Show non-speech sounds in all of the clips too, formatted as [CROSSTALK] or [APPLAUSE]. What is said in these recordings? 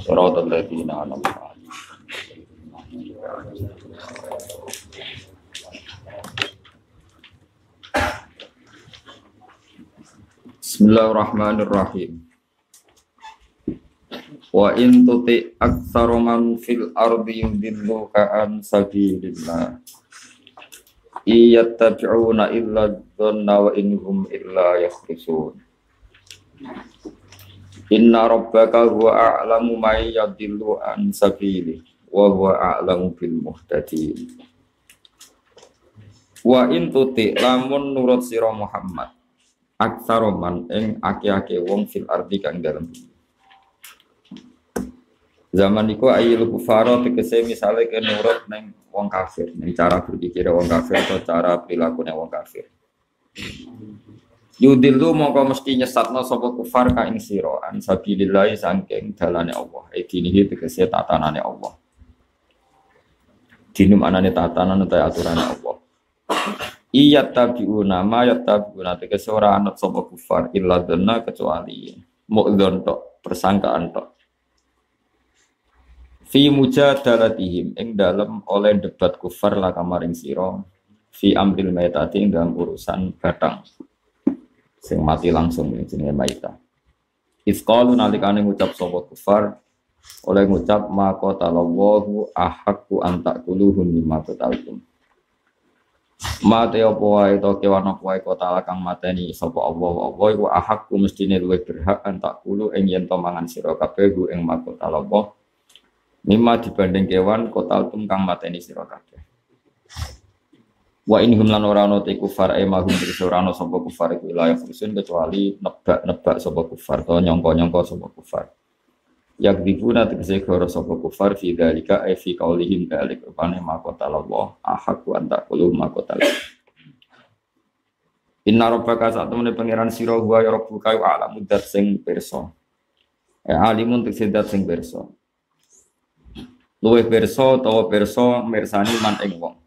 صراط الذين أنعمت عليهم Bismillahirrahmanirrahim. Wa in tuti aktsaru man fil ardi yudilluka an sabilillah. Iyattabi'una illa dhanna wa inhum illa yakhrusun. Inna rabbaka huwa a'lamu may yadillu an sabili wa huwa a'lamu bil muhtadin. Wa in tuti lamun nurut sira Muhammad aksaroman ing ake-ake wong fil ardi kang dalem Zaman iku ayil kufaro tegese misale ke nurut neng wong kafir, neng cara berpikir wong kafir atau cara perilaku wong kafir. Yudilu mongko mesti nyesatno sapa kufar ka ing sira an sabilillah saking dalane Allah. Edinihi tegese tatanane Allah. Dinum anane tatanan utawa aturane Allah. Iya tabiuna ma ya tabiuna tegese ora anut sapa kufar illa dhanna kecuali mu'dzon tok persangkaan tok fi mujadalatihim ing dalam oleh debat kufar la kamaring sira fi amril maitati ing dalam urusan batang sing mati langsung ini jenenge maita Isqalu nalikane ngucap sapa kufar oleh ngucap ma qatallahu ahqqu an taquluhum mimma qataltum. Mate apa wae to kewan apa wae kota kang mateni sapa Allah. Allah iku ahqqu mestine luwih berhak an taqulu ing yen to mangan sira kabeh ing makota Allah Mima dibanding kewan kotal tum kang mateni sira kabeh. Wa in hum lan ora ana te kufar e mahum tegese ora ana sapa kufar iku wilayah fusun kecuali nebak-nebak sapa kufar to nyangka-nyangka sapa kufar. Yak dibuna tegese goro sapa kufar fi dalika e fi qaulihim dalik rupane ma qatal Allah ahaq wa ma qatal. Inna rabbaka saat temene pangeran sira wa ya rabbuka wa alamu dat sing pirsa. E alimun tegese dat sing pirsa luwe perso utawa perso mirsani man ing wong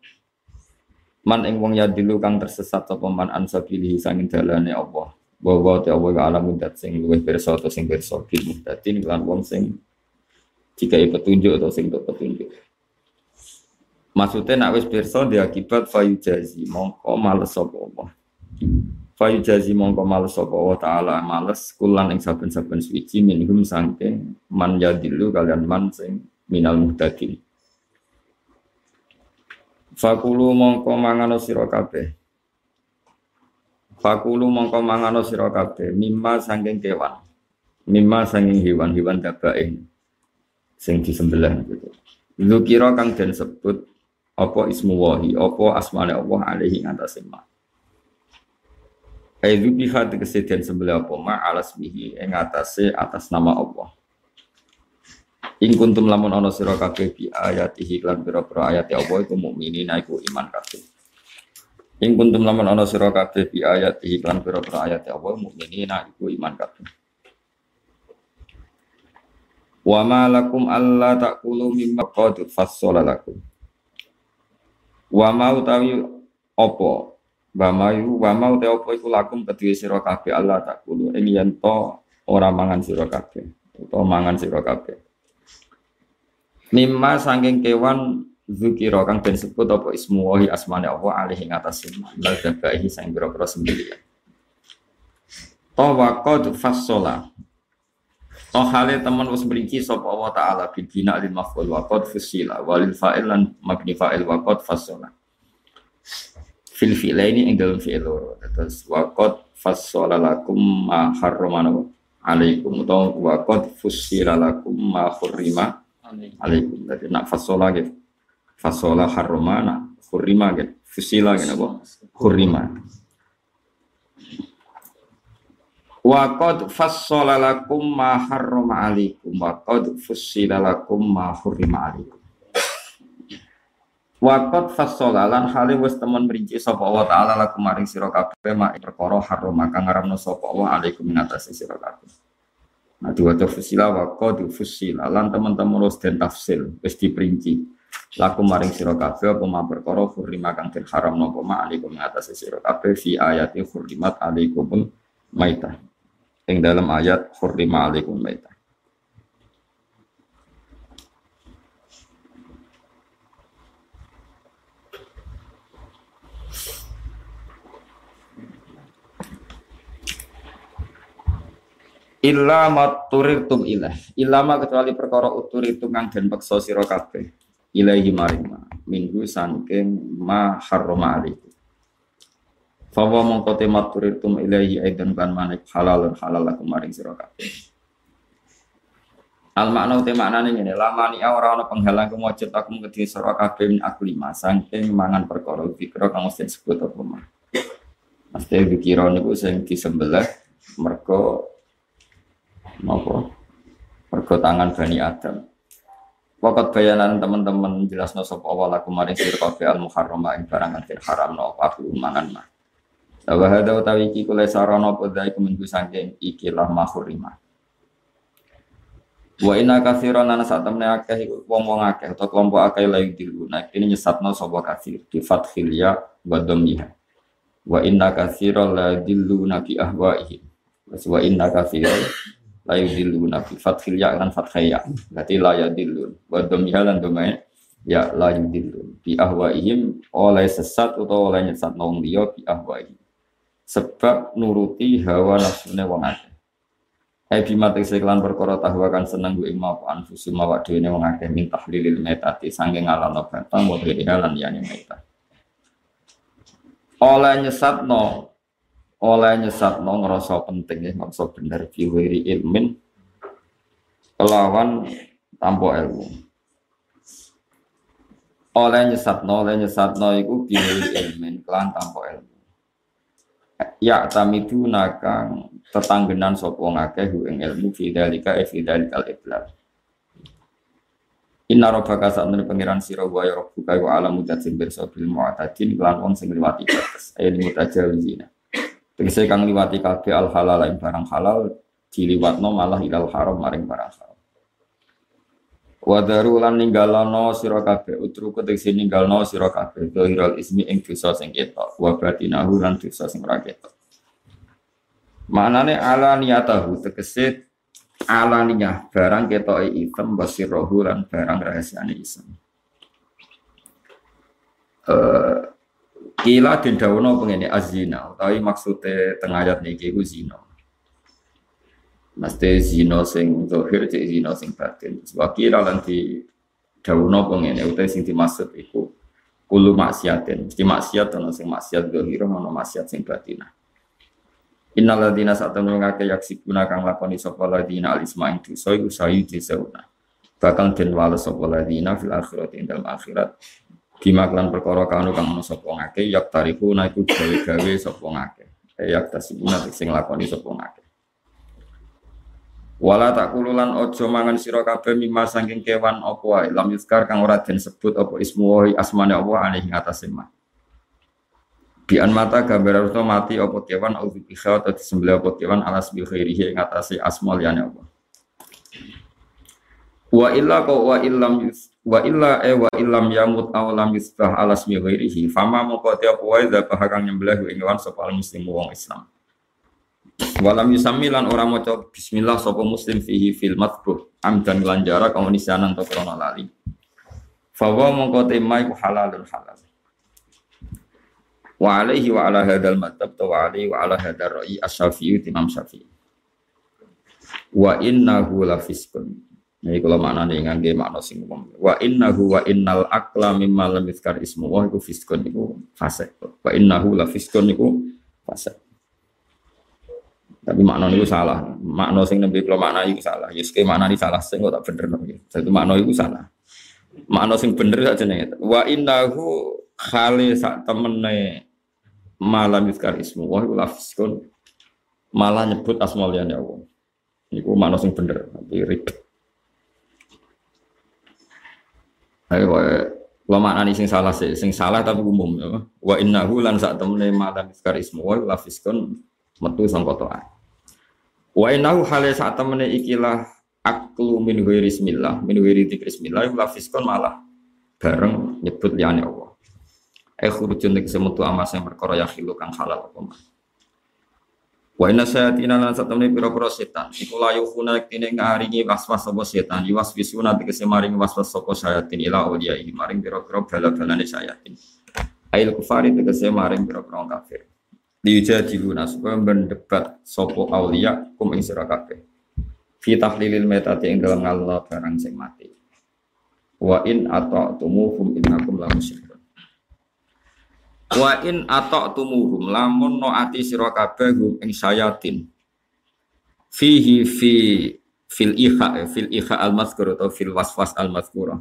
man ing wong ya dilu kang tersesat apa man ansabilihi sangin dalane Allah. Bahwa te Allah alam dat sing luwe perso atau sing perso bil muhtadin lan wong sing jika petunjuk atau sing petunjuk. Maksudnya nak wis perso dia akibat fayu jazi mongko males sapa Allah. Fayu jazi mongko males sapa Allah taala males kulan ing saben-saben suci minhum sangking man yadilu kalian man sing minal muhtadin. Fakulu mongko mangano sira kabeh. Fakulu mongko mangano sira kabeh mimma sangking kewan. Mimma sangking hewan-hewan dabae sing disembelih gitu. Zukira kang den sebut apa ismu wahi, apa asmane Allah alaihi ngatasé ma. Aizu biha tegese den sembelih apa ma alas bihi ing atase atas nama Allah. Ing kuntum lamun ana sira kabeh bi ayatihi lan pira-pira ayat Allah iku mukminin iku iman kabeh. Ing kuntum lamun ana sira kabeh bi ayatihi lan pira-pira ayat Allah mukminin iku iman kabeh. Wa ma lakum alla taqulu mimma qad fassala lakum. Wa ma utawi apa wa ma wa ma utawi apa iku lakum kedue sira kabeh Allah taqulu ing yen to ora mangan sira kabeh utawa mangan sira kabeh. Mimma sangking kewan zukiro kang den sebut apa ismu wahi asmane Allah alaihi ngatas lal dabaihi sang biro-biro sembilan. Tawakod fassola. Toh hale teman wis merinci sapa Allah taala bil bina lil maf'ul wa qad fusila walil fa'il lan mabni fa'il wa qad fassola. Fil fi'laini ing dalem fi'il loro. Terus wa qad fassola lakum ma harramana alaikum utawa wa fusila lakum ma hurrima alaikum. Jadi nak fasola gitu. Fasola haroma nak hurima gitu. Fusila gitu apa? Hurima. Wa qad lakum ma harrama alaikum wa qad lakum ma hurrima alaikum. Wa qad fassala lan hale wis temen sapa Allah taala lakum maring mak perkara kang ngaramno sapa Allah alaikum. Nah, diwaca fusila wa qad fusila lan teman-teman wis den tafsil wis diperinci. Laku maring sira kabeh apa ma perkara hurrima kang den haram napa ma alaikum ngatasi sira kabeh fi ayati hurrimat alaikumul maitah. ing dalam ayat hurrima alaikum maitah Illa maturitum ilah. Ilama kecuali perkara uturitum kang den peksa sira kabeh. Ilahi maring ma. Minggu sangking ma harrama alaikum. Fawa mongko te maturitum ilahi aidan kan manik halal halal lakum maring sira kabeh. Al makna te maknane ngene, lama ni ora ana penghalang kemujud aku kedhi sira kabeh min aku lima saking mangan perkara pikira kang mesti disebut apa mah. Mesti pikira niku sing disembelih mergo Napa? Mergo tangan Bani Adam. Wakat bayanan teman-teman jelas sop awal aku maring sir kafe al muharrama ing barang kang haram no aku mangan mah. Wa hada utawi iki kula sarana padha iku minggu saking ikilah mahurima. Wa inna katsiran ana sak temne akeh wong-wong akeh atau kelompok akeh lain dilu. Nah ini nyesatno sapa katsir di fathil ya wa dhammiha. Wa inna katsiran la dillu nabi ahwaihim. Wa inna katsiran la yudilluna nabi fathil ya lan fathaya berarti la yudillun wa dhammiha lan dhamai ya. La yudillun. Bi ahwaihim oleh sesat atau oleh nyesat. Nong dia bi ahwaihim. Sebab nuruti hawa nafsune wong akeh. Hai bima tegese kelan perkara tahu akan seneng gue mau anfusu mawa dhewe wong akeh. Min tahlilil metati sange ngalano batang wa halan yani meta oleh nyesatno oleh nyesat no ngerasa penting ya ngerasa bener fiwiri ilmin kelawan tanpa ilmu. Oleh nyesat no oleh nyesat no iku fiwiri ilmin kelawan tanpa ilmu. Ya tamidu nakang tetanggenan sapa ngakeh ing ilmu fi dalika e fi dalikal iblal Inna rabbaka sa'atun pangeran sira wa ya rabbuka wa alamu tatim birsabil mu'tadin lan wong sing liwati batas ayat mutajawizina Tegese kang liwati kabeh al halal ing barang halal diliwatno malah ilal haram maring barang haram. Wadaru lan ninggalano sira kabeh utruku tegese ninggalno sira kabeh dohiral ismi ing dosa sing ketok wa batinahu lan dosa sing ora ketok. Maknane ala niyatahu tegese alaniyah barang ketoke item basirahu lan barang rahasiane isem. Uh, Kila den dawono pengene azina, utawi maksude tengah ayat niki ku zina. Mesti zina sing zahir cek zina sing batin. Sebab kila lan di dawono pengene utawi sing dimaksud iku kulu maksiatin. Mesti maksiat ana sing maksiat zahir ana maksiat sing batin. Innal ladina satamnu ngake yaksibuna kang lakoni sapa ladina alisma ing dosa sayu disauna. Bakal den wales sapa fil akhirat akhirat Bima klan perkara kanu kang ono sapa ngake yak tariku na iku gawe-gawe sapa ngake. Eh, yak tasibuna sing lakoni sapa ngake. Wala tak kululan ojo mangan sira kabeh mimma saking kewan apa wae lam yuskar kang ora den sebut apa ismu wa asmane apa alih ing atase mah. Bian mata gambar harus mati apa kewan au biha atau disembelih apa kewan alas bi khairihi ing atase asma liyane apa. Wa illa ka wa illam yus wa illa e wa illam yamut aw lam yusbah ala ismi ghairihi. Fama moko te apa wae da kang nyembelih ing wan sapa muslim wong Islam. Walam yusammi lan ora maca bismillah sapa muslim fihi fil matbuh amdan lan jarak to krana lali. Fa wa moko te mai ku halalun halal. Wa alaihi wa ala hadzal madhab wa alaihi wa ala hadzal ra'i asy-syafi'i imam syafi'i. Wa innahu la fiskun ini kalau makna nih ngangge makna sing umum. Wa innahu wa innal akla mimma lam yuzkar ismu wa iku fiskun iku fasik. Wa innahu la fiskun iku fasik. Tapi makna itu salah. Makna sing nembe kalau makna itu salah. Yuske makna ini salah sing kok tak bener nih. Satu makna itu salah. Makna sing bener saja nih. Wa innahu khali sak temene malam yuzkar ismu wa iku la fiskun malah nyebut asmaul ya Allah. Iku makna sing bener, tapi ribet. Ayo lo maknani sing salah sih, sing salah tapi umum ya. Wa innahu lan sak temne malam iskar ismu wa la fiskun metu sangka to'at. Wa innahu hale sak temne ikilah aklu min ghairi bismillah, min ghairi malah bareng nyebut liyane Allah. Eh khurujun nek semutu amas yang perkara yang hilu kang halal. Wa inna sayatina lan satamne pira-pira setan iku la yukhuna kene ngaringi waswas sapa setan yuwas wisuna tegese maringi waswas sapa sayatin ila awliyai maring pira-pira bala-balane sayatin. Ail kufari tegese maring pira-pira kafir. Diujadiluna supaya mendebat sapa aulia kum ing sira kabeh. Fi tahlilil metati ing dalam ngallah barang sing mati. Wa in ata'tumuhum innakum la musyrikun. Wa in ata'tumuhum lamun no ati sira kabeh ing sayatin. Fihi fi fil iha fil iha al mazkur atau fil waswas al mazkura.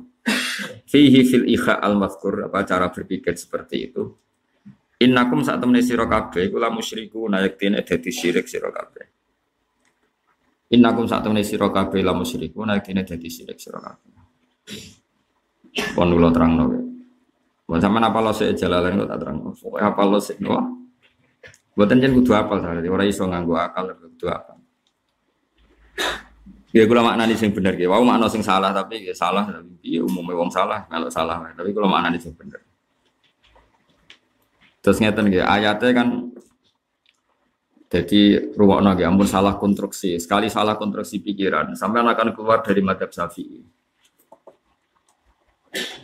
Fihi fil iha al mazkur apa cara berpikir seperti itu. Innakum saat temne sira kabeh iku la musyriku nayak tine dadi syirik. Innakum saat temne sira kabeh la musyriku nayak tine dadi syirik sira kabeh. Pon kula terangno. Buat sama apa lo sih jalalan kok tak terang. Pokoknya apa lo sih wah. Buatan jen kudu apal tadi. Orang iso nganggo akal kudu apa. Ya kula maknani sing bener ya. Wau makna sing salah tapi ya salah tapi ya umumnya wong salah kalau salah. Tapi kula maknani sing bener. Terus ngeten nggih ayatnya kan jadi ruwakno nggih ampun salah konstruksi. Sekali salah konstruksi pikiran sampai akan keluar dari madhab Syafi'i.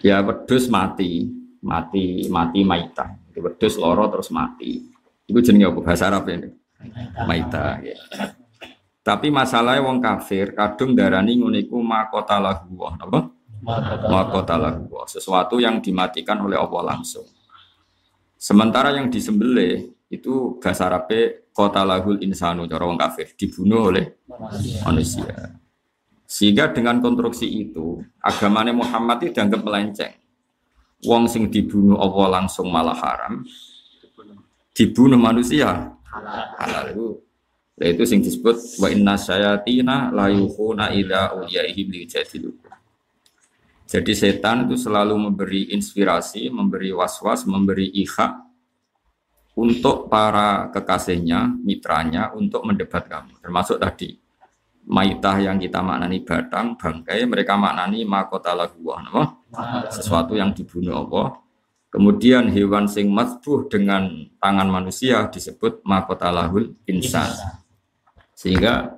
Ya wedus mati, mati mati maita. Itu wedus loro terus mati. Itu jenenge apa bahasa Arab ini? Maita. Ya. Tapi masalahnya wong kafir kadung darani ngono iku makota lahu apa? Makota lahu sesuatu yang dimatikan oleh Allah langsung. Sementara yang disembelih itu bahasa Arab kota lahul insanu cara wong kafir dibunuh oleh manusia. Sehingga dengan konstruksi itu agamanya Muhammad itu dianggap melenceng wong sing dibunuh Allah langsung malah haram dibunuh manusia halal itu Nah, itu sing disebut wa inna sayatina la yukhuna ila uliyaihim lijadilukum. Jadi setan itu selalu memberi inspirasi, memberi was-was, memberi iha untuk para kekasihnya, mitranya untuk mendebat kamu. Termasuk tadi maitah yang kita maknani batang, bangkai, mereka maknani makota laguah, sesuatu yang dibunuh Allah. Kemudian hewan sing matbuh dengan tangan manusia disebut makota lahul insan. Sehingga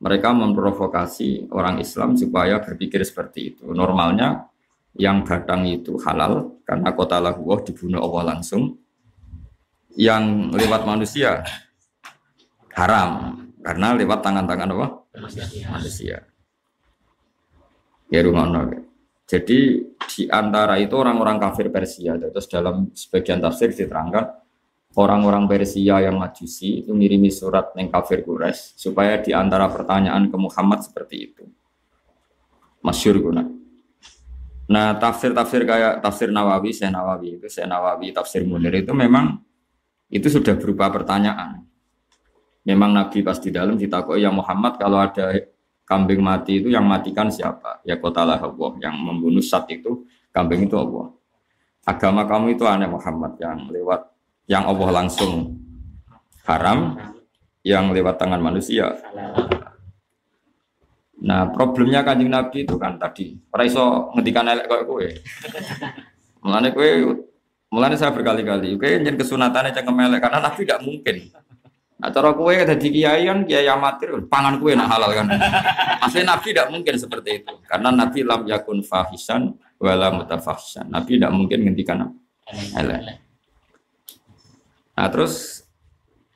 mereka memprovokasi orang Islam supaya berpikir seperti itu. Normalnya yang batang itu halal karena kota lahuwah dibunuh Allah langsung. Yang lewat manusia haram karena lewat tangan-tangan Allah manusia. Ya rumah Jadi di antara itu orang-orang kafir Persia, terus dalam sebagian tafsir diterangkan orang-orang Persia yang majusi itu ngirimi surat yang kafir Quraisy supaya di antara pertanyaan ke Muhammad seperti itu. Masyur guna. Nah tafsir-tafsir kayak tafsir Nawawi, Syekh Nawawi itu Syekh Nawawi, tafsir Munir itu memang itu sudah berupa pertanyaan. Memang Nabi pas di dalam ditakoi ya Muhammad kalau ada kambing mati itu yang matikan siapa? Ya kotalah Allah yang membunuh sat itu kambing itu Allah. Agama kamu itu aneh Muhammad yang lewat yang Allah langsung haram, yang lewat tangan manusia. Nah problemnya kanjeng Nabi itu kan tadi, para iso ngedikan elek kok kue. Mulane kue, mulane saya berkali-kali, kue yang kesunatannya cengkem elek karena Nabi tidak mungkin Nah, cara kue di kiai kan kiai amatir, pangan kue nak halal kan. Asli Nabi tidak mungkin seperti itu, karena Nabi lam yakun fahisan wala mutafahisan. Nabi tidak mungkin ngendikan elek. Nah terus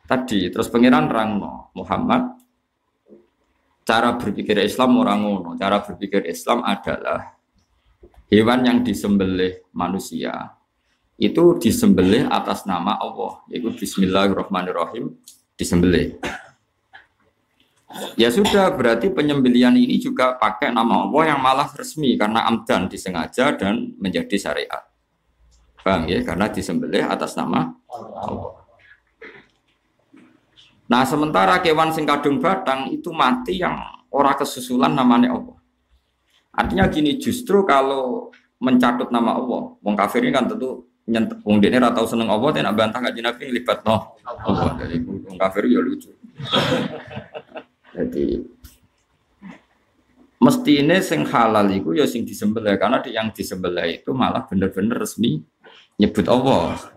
tadi terus pangeran Rangno Muhammad cara berpikir Islam orang ngono. Cara berpikir Islam adalah hewan yang disembelih manusia itu disembelih atas nama Allah yaitu Bismillahirrahmanirrahim disembelih. Ya sudah, berarti penyembelian ini juga pakai nama Allah yang malah resmi karena amdan disengaja dan menjadi syariat. Bang ya? Karena disembelih atas nama Allah. Nah, sementara kewan sing kadung batang itu mati yang ora kesusulan namanya Allah. Artinya gini, justru kalau mencatut nama Allah, wong kafir ini kan tentu nyentuh wong dene ora tau seneng Allah nak bantah kanjeng Nabi libat no Allah jadi wong kafir ya lucu jadi mesti ini sing halal itu ya sing disembelih karena di yang disembelih itu malah bener-bener resmi nyebut Allah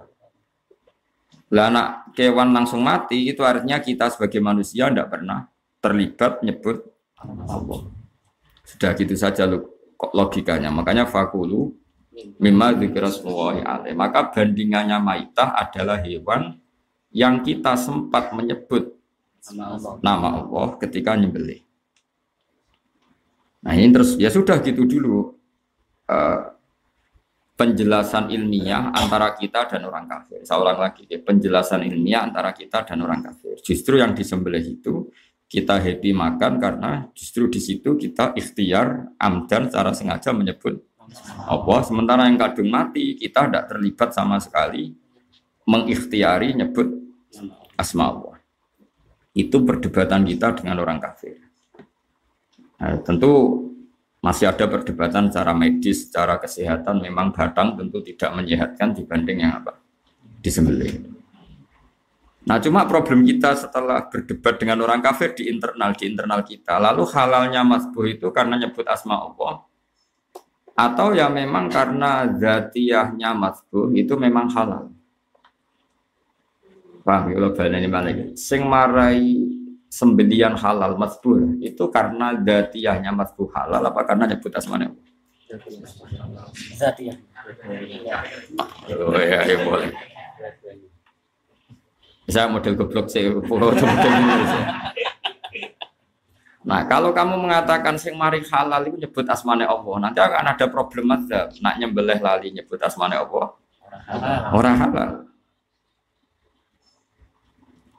Lah anak kewan langsung mati itu artinya kita sebagai manusia tidak pernah terlibat nyebut Allah. Sudah gitu saja logikanya. Makanya fakulu mimma dzikrasmullahi alaih. Maka bandingannya maitah adalah hewan yang kita sempat menyebut nama Allah ketika nyembelih. Nah ini terus ya sudah gitu dulu uh, penjelasan ilmiah antara kita dan orang kafir. Saya ulang lagi, ya, penjelasan ilmiah antara kita dan orang kafir. Justru yang disembelih itu kita happy makan karena justru di situ kita ikhtiar amdan secara sengaja menyebut Allah. Sementara yang kadung mati kita tidak terlibat sama sekali mengikhtiari nyebut asma Allah. Itu perdebatan kita dengan orang kafir. Nah, tentu masih ada perdebatan secara medis, secara kesehatan memang batang tentu tidak menyehatkan dibanding yang apa disembelih. Nah cuma problem kita setelah berdebat dengan orang kafir di internal di internal kita, lalu halalnya masbuh itu karena nyebut asma Allah, atau ya memang karena zatiyahnya masbuh itu memang halal. Paham ya ini balik. Sing marai sembelian halal masbuh itu karena zatiyahnya masbuh halal apa karena nyebut asma Allah? Zatiyah. Oh ya, ya boleh. Saya model goblok sih, [LAUGHS] model Nah, kalau kamu mengatakan sing mari halal itu nyebut asmane Allah, nanti akan ada problem aja. Nak nyembelih lali nyebut asmane Allah. Orang halal.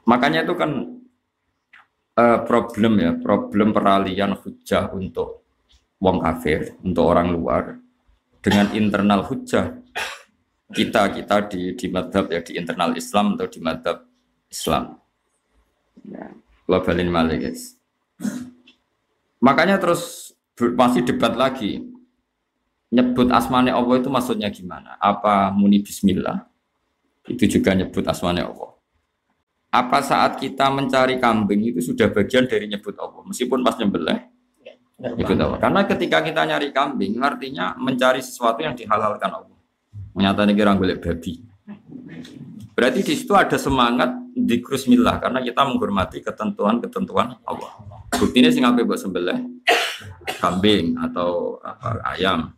Makanya itu kan uh, problem ya, problem peralihan hujah untuk wong kafir, untuk orang luar dengan internal hujah kita kita di di madhab ya di internal Islam atau di madhab Islam. Ya, malah guys. Makanya terus masih debat lagi. Nyebut asmane Allah itu maksudnya gimana? Apa muni bismillah? Itu juga nyebut asmane Allah. Apa saat kita mencari kambing itu sudah bagian dari nyebut Allah? Meskipun pas nyembelih, nyebut Allah. Karena ketika kita nyari kambing, artinya mencari sesuatu yang dihalalkan Allah. Menyatakan kira golek babi. Berarti di situ ada semangat di krusmillah karena kita menghormati ketentuan-ketentuan Allah. Buktinya sih ngapain buat sembelih kambing atau apa, ayam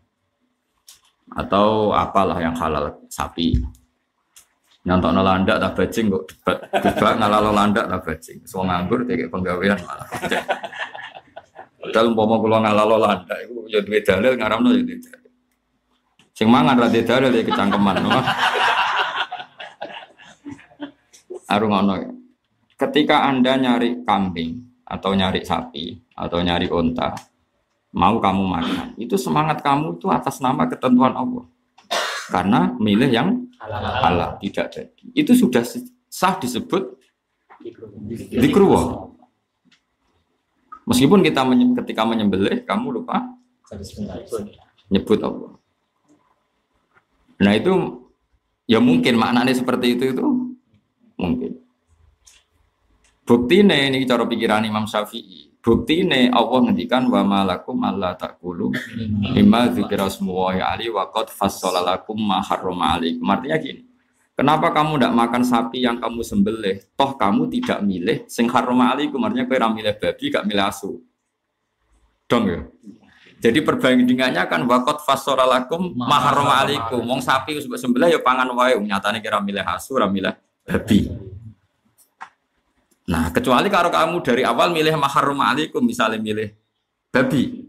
atau apalah yang halal sapi. Nyantok landak tak bajing kok debat debat ngalalo landak tak bajing. Semua nganggur kayak penggawean malah. Padahal umpama kula ngalalo landak itu ya dalil ngaramno ya duwe dalil. Sing mangan ra dalil ya kecangkeman. Arungono. Ketika Anda nyari kambing atau nyari sapi atau nyari onta, mau kamu makan, itu semangat kamu itu atas nama ketentuan Allah. Karena milih yang halal, tidak jadi. Itu sudah sah disebut dikruwa. Meskipun kita menye ketika menyembelih, kamu lupa nyebut Allah. Nah itu ya mungkin maknanya seperti itu itu mungkin. Bukti ini cara pikiran Imam Syafi'i. Bukti ini Allah ngendikan wa malakum alla takulu lima dzikra smuwahi ali wa qad fassalalakum ma harrama alaikum. Artinya gini. Kenapa kamu tidak makan sapi yang kamu sembelih? Toh kamu tidak milih sing harrama alaikum. Artinya kau milih babi, gak milih asu. Dong ya. Jadi perbandingannya kan wakot fasoralakum maharoma alaikum. Wong sapi sebab sembelih ya pangan wae. Nyatane kira milih asu, ora milih babi. Nah, kecuali kalau kamu dari awal milih maharum alaikum, misalnya milih babi.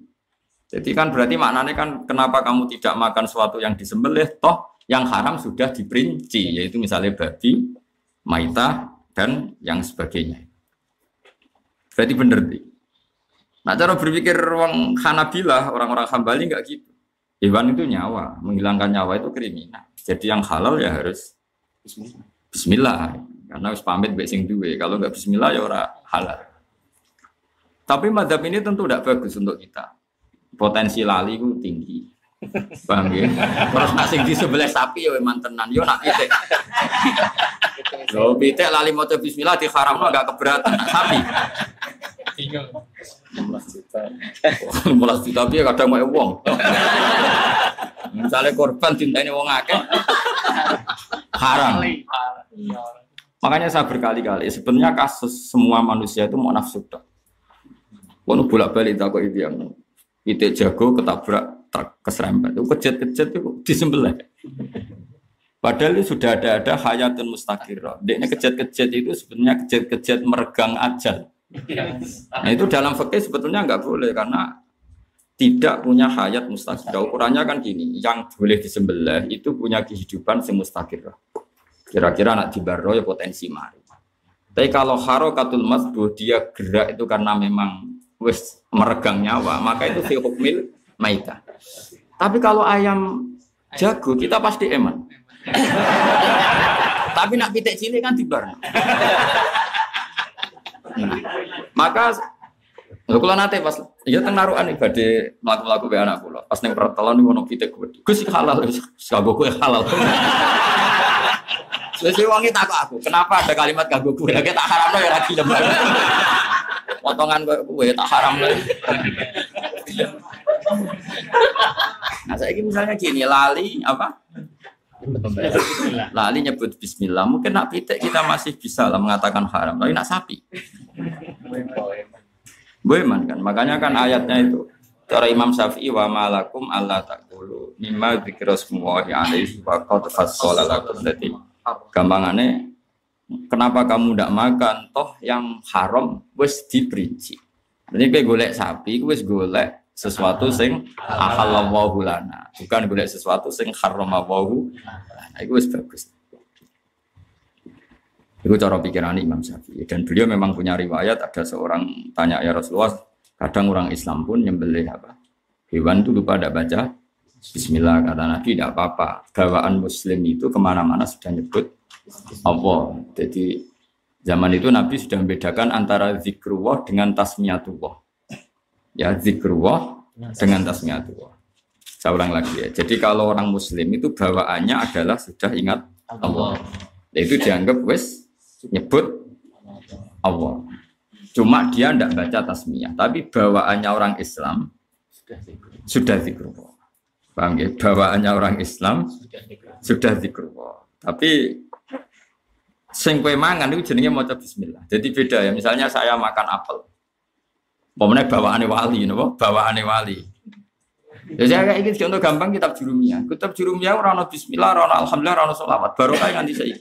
Jadi kan berarti maknanya kan kenapa kamu tidak makan sesuatu yang disembelih, toh yang haram sudah diperinci, yaitu misalnya babi, maita, dan yang sebagainya. Berarti benar nih. Nah cara berpikir orang Hanabilah, orang-orang Hambali nggak gitu. Hewan itu nyawa, menghilangkan nyawa itu kriminal. Jadi yang halal ya harus Bismillah. Karena harus pamit mbek sing duwe. Kalau nggak Bismillah ya ora halal. Tapi madhab ini tentu tidak bagus untuk kita. Potensi lali itu tinggi. Paham ya? Terus nasi di sebelah sapi ya memang tenan. Yo nak pitik. [LAUGHS] Lo pitik lali motor bismillah di haram agak keberatan sapi. Bingung. 16 juta. 16 juta tapi kadang mau uang. Misalnya korban cintanya wong akeh haram. Makanya saya berkali-kali, sebenarnya kasus semua manusia itu mau nafsu dok. Kalau bolak balik tak itu yang itu jago ketabrak tak keserempet, itu kejet-kejet itu disembelih. Padahal itu sudah ada ada hayatun mustaqirah. Dia kejet-kejet itu sebenarnya kejet-kejet meregang ajal. Nah itu dalam fakir sebetulnya nggak boleh karena tidak punya hayat mustaqirah. Ukurannya kan gini, yang boleh disembelih itu punya kehidupan semustaqirah. Kira-kira anak dibarro ya potensi mari. Tapi kalau harokatul masbuh dia gerak itu karena memang wis meregang nyawa, maka itu fi hukmil maita. Tapi kalau ayam jago kita pasti eman. [LAUGHS] Tapi nak pitik cilik kan dibar. maka Lha kula nate pas ya teng narukan badhe mlaku-mlaku be anak kula. Pas ning pertelon niku ono pitik gede. Gus halal kanggo kowe halal. Sesuai wangi tak aku, kenapa ada kalimat ganggu gue? Lagi tak haram ya lagi lebar. Potongan gue tak haram lagi. Nah saya ini misalnya gini, lali apa? Lali nyebut Bismillah. Mungkin nak pitek kita masih bisa lah mengatakan haram. Tapi nak sapi. Boeman kan. Makanya kan ayatnya itu cara Imam Syafi'i wa malakum Allah takulu mimma dzikrasmullahi alaihi wa qad fassala lakum. Gampangannya kenapa kamu tidak makan toh yang haram wes diperinci. Jadi kayak golek sapi, wes golek sesuatu sing ahalallahu lana, bukan golek sesuatu sing haramawahu. Nah, itu wes bagus. Itu cara pikiran Imam Syafi'i dan beliau memang punya riwayat ada seorang tanya ya Rasulullah, kadang orang Islam pun nyembelih apa? Hewan itu lupa tidak baca Bismillah kata Nabi tidak apa-apa. Bawaan Muslim itu ke mana-mana sudah nyebut Allah. Jadi zaman itu Nabi sudah membedakan antara zikrullah dengan tasmiyatullah. Ya zikrullah dengan tasmiyatullah. Saya ulang lagi ya. Jadi kalau orang Muslim itu bawaannya adalah sudah ingat Allah. Itu dianggap wes nyebut Allah. Cuma dia tidak baca tasmiyah, tapi bawaannya orang Islam sudah zikrullah. Paham ya? Bawaannya orang Islam sudah zikrullah. Tapi sing kue mangan itu jenenge maca bismillah. Jadi beda ya. Misalnya saya makan apel. Pokoknya bawaannya wali, nopo bawaannya wali. Ya saya kayak ini contoh gampang kitab jurumia. Kitab jurumia orang bismillah, orang alhamdulillah, orang solawat. Baru kayak nanti saya.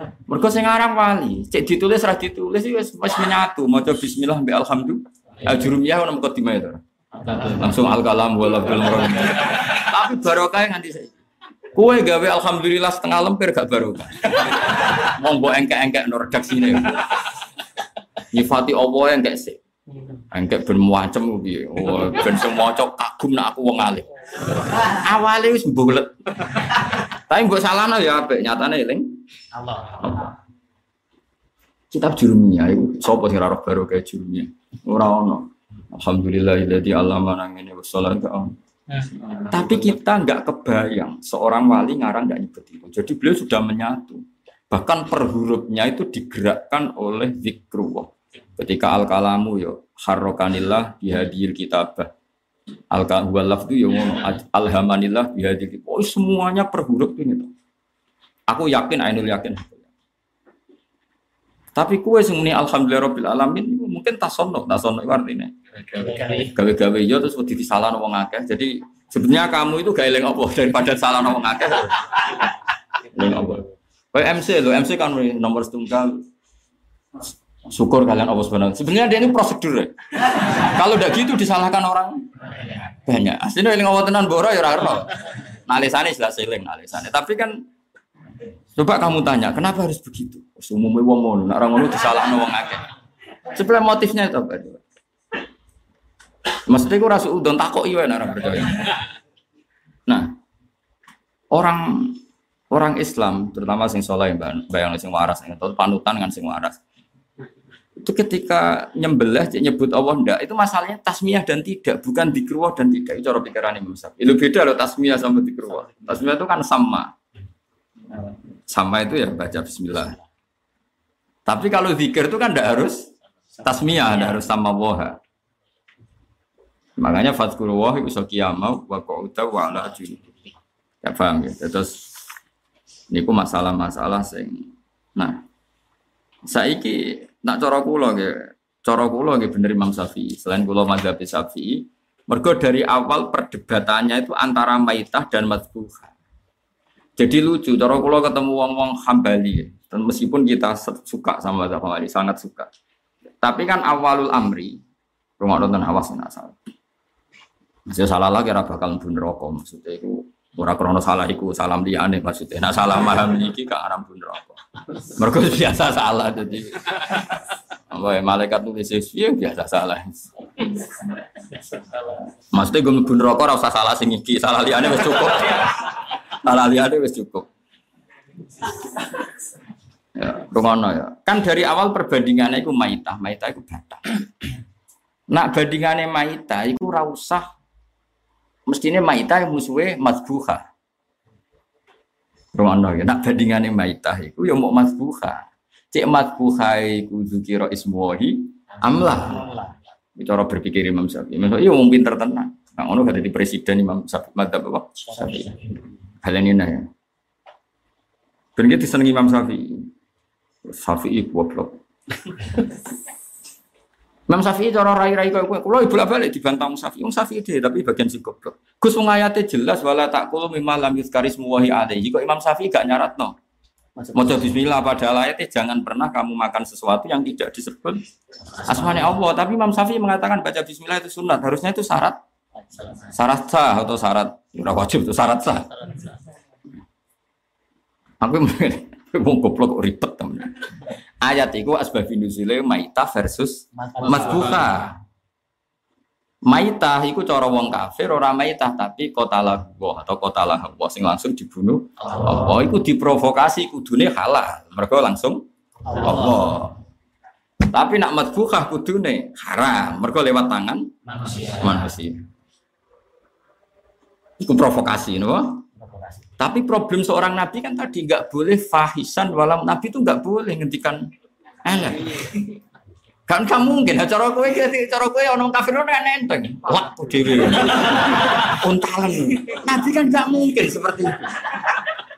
Mereka sing aran wali, cek ditulis rah ditulis wis wis menyatu, maca bismillah sampai alhamdulillah. Al jurumiyah ono mukadimah itu. Langsung al kalam wala bil Tapi barokah nganti saya. Kue gawe alhamdulillah setengah lemper gak barokah. Monggo engke-engke no redaksine. Nyifati Allah engke sih. Engke ben macem piye. Oh, ben semua cok kagum nak aku wong alim. Awale wis bulet. Tapi mbok salahno ya apik, nyatane eling Allah. Allah. Kitab jurumiyah itu sapa sing ora baru kayak jurumiyah. Ora ono. Alhamdulillah jadi Allah ini wassalam Tapi kita nggak kebayang seorang wali ngarang nggak nyebut itu. Jadi beliau sudah menyatu. Bahkan per hurufnya itu digerakkan oleh zikrullah. Ketika al kalamu yo harrokanillah bihadir kitabah. Al huwalaf itu yo alhamanillah bihadir Oh semuanya per huruf itu. Aku yakin, Ainul yakin. Tapi kue semuanya alhamdulillah rabbil alamin mungkin tasono, tasono itu artinya. Gawe-gawe yo terus wedi salah wong akeh. Jadi sebenarnya kamu itu gak eling apa daripada salah wong akeh. Eling apa? Kayak MC lo, MC kan nomor setunggal syukur kalian Allah Subhanahu Sebenarnya dia ini prosedur ya. Kalau udah gitu disalahkan orang banyak. Aslinya eling Allah tenan bora ya ora Nalisane jelas eling. Tapi kan Coba kamu tanya, kenapa harus begitu? Umumnya wong ngono, nek orang ngono disalahno wong akeh. Sebenarnya motifnya itu apa? Maksudnya gue rasa udon takok iya orang percaya. Nah, orang orang Islam, terutama sing soleh bayang sing waras, atau panutan dengan sing waras. Itu ketika nyembelih nyebut Allah ndak, itu masalahnya tasmiyah dan tidak, bukan dikruwah dan tidak. Itu cara pikiran Imam. Itu beda loh tasmiyah sama dikruwah. Tasmiyah itu kan sama. Sama itu ya baca bismillah. Tapi kalau zikir itu kan tidak harus tasmiyah, tidak harus sama woha. Makanya fatkul wah itu sakiyama wa qauta wa ala Ya paham ya. Terus ini ku masalah-masalah sing nah Saiki nak cara kula nggih, cara kula nggih bener Imam Syafi'i. Selain kula mazhab Syafi'i, mergo dari awal perdebatannya itu antara maitah dan madbuha. Jadi lucu, cara kula ketemu wong-wong Hambali, dan meskipun kita suka sama Hambali, sangat suka. Tapi kan awalul amri, rumah nonton awas nak salah. Masih salah lagi bakal mlebu neraka maksudnya itu ora krono salah iku salam liyane maksudnya. Nah salah maham iki gak aram mlebu neraka. Mergo biasa salah jadi. Apa ya malaikat nulis ya biasa salah. Maksudnya gue mlebu neraka ora usah salah sing iki, salah liyane wis cukup. Salah liyane wis cukup. Ya, rungono ya. Kan dari awal perbandingannya itu maitah, maitah itu batang. Nak bandingannya maitah itu ora usah mestinya maitah musuhnya masbuha. Rumah ya, nak bandingannya maitah itu ya mau masbuha. Cek masbuha itu zukiro ismuhi amlah. Cara berpikir Imam Syafi'i. Imam Syafi'i mau pinter tenang. Nah, ono gak di presiden Imam Syafi'i madzhab apa? Syafi'i. Hal ini ya. Dan kita disenangi Imam Syafi'i. Syafi'i goblok. Imam Syafi'i cara rai-rai kau kue, kalau ibu balik dibantah Imam Syafi'i, Imam Syafi'i deh, tapi bagian si goblok. Gus ayatnya jelas, wala tak kulu mimma lam yuskaris muwahi ada. Jika Imam Syafi'i gak nyarat no. Mau Bismillah pada ayatnya jangan pernah kamu makan sesuatu yang tidak disebut asmani Allah. Tapi Imam Syafi'i mengatakan baca Bismillah itu sunat, harusnya itu syarat syarat sah atau syarat udah wajib itu syarat sah. Aku mau goblok ribet temen. Ayat itu asbabun nuzule maita versus masbuka. Maita itu cara wong kafir ora maita tapi kota lahwa atau kota lahwa sing langsung dibunuh. Allah itu diprovokasi kudune halal. Mereka langsung Allah. Tapi nak madbuka kudune haram. Mereka lewat tangan manusia. manusia. Itu provokasi, no? Tapi problem seorang nabi kan tadi nggak boleh fahisan walau nabi itu nggak boleh ngendikan elek. Kan kamu mungkin, cara kowe cara kowe orang kafir kan enteng. Wah, dhewe. Untalan. Nabi kan nggak mungkin seperti itu.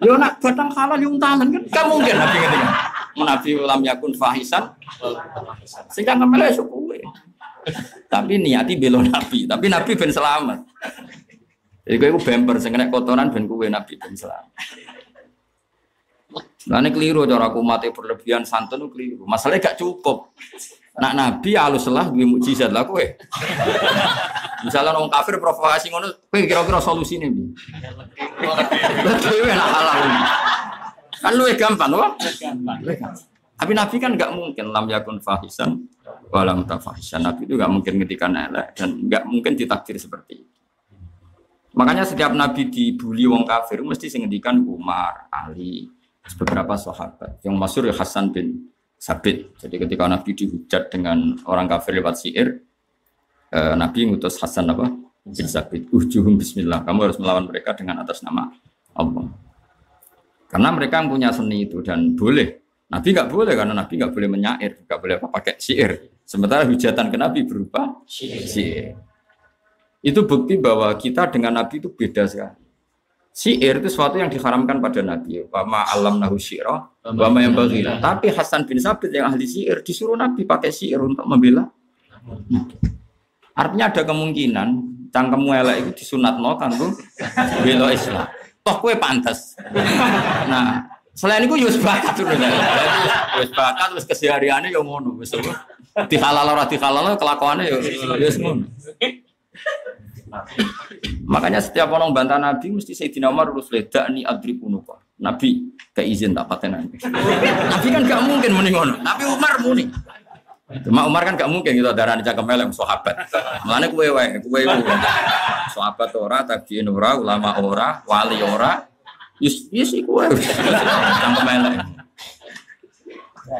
Yo nak batang halal yo untalan kan nggak mungkin nabi ngendikan. Nabi ulam yakun fahisan. Sehingga ngemele suku Tapi niati belo nabi, tapi nabi ben selamat. Jadi gue bemper, sing kena kotoran ben kue Nabi selamat. Nah ini keliru cara aku mati berlebihan santun keliru. Masalahnya gak cukup. Nak Nabi halus lah gue mukjizat lah kue. Misalnya orang kafir provokasi ngono, kue kira-kira solusi nih. Lebih enak halal. Kan lu gampang, wah. Tapi Nabi kan nggak mungkin lam yakun fahisan walam tafahisan. Nabi itu nggak mungkin ketika elek dan nggak mungkin ditakdir seperti itu. Makanya setiap Nabi dibully wong kafir mesti ngendikan Umar, Ali, beberapa sahabat. Yang masyur ya Hasan bin Sabit. Jadi ketika Nabi dihujat dengan orang kafir lewat syair, eh, Nabi ngutus Hasan apa? Bin Sabit. Ujuhum Bismillah. Kamu harus melawan mereka dengan atas nama Allah. Karena mereka punya seni itu dan boleh. Nabi nggak boleh karena Nabi nggak boleh menyair, nggak boleh apa pakai syair. Sementara hujatan ke Nabi berupa syair. Itu bukti bahwa kita dengan Nabi itu beda sekali. Syair itu sesuatu yang diharamkan pada Nabi. Wama alam nahu syi'rah, wama yang bagila. Tapi Hasan bin Sabit yang ahli syair disuruh Nabi pakai syair untuk membela. Artinya ada kemungkinan cangkemmu elek itu disunat no kan tuh bela Islam. Toh kue pantas. Nah, selain itu yus bakat tuh Yus bakat terus kesehariannya yang ngono dihalal ora dihalal kelakuannya ya yus ngono. Makanya setiap orang bantah Nabi mesti Sayyidina Umar urus leda ni adri punuka. Nabi gak izin tak paten Nabi. Kan gak mungkin muni ngono. Nabi Umar muni. Cuma Umar kan gak mungkin gitu darah di cakap melem sahabat. Mana kue wae, kue sahabat ora, tabiin ora, ulama ora, wali ora. Yus yus kue. Cakap melem.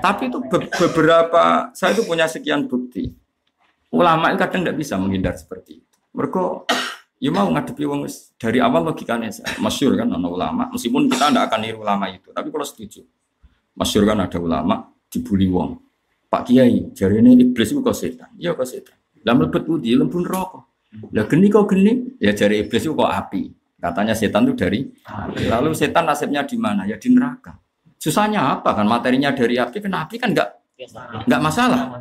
Tapi itu beberapa saya itu punya sekian bukti. Ulama itu kadang tidak bisa menghindar seperti itu. Mereka ya mau ngadepi wong dari awal logikanya masyur kan ana ulama meskipun kita tidak akan niru ulama itu tapi kalau setuju. Masyur kan ada ulama dibully wong. Pak Kiai jari ini iblis itu kok setan? Iya kok setan. Lah melebet budi lembun rokok lah geni kok geni? Ya jari iblis itu kok api. Katanya setan itu dari api. lalu setan nasibnya di mana? Ya di neraka. Susahnya apa kan? Materinya dari api kan api kan nggak nggak masalah.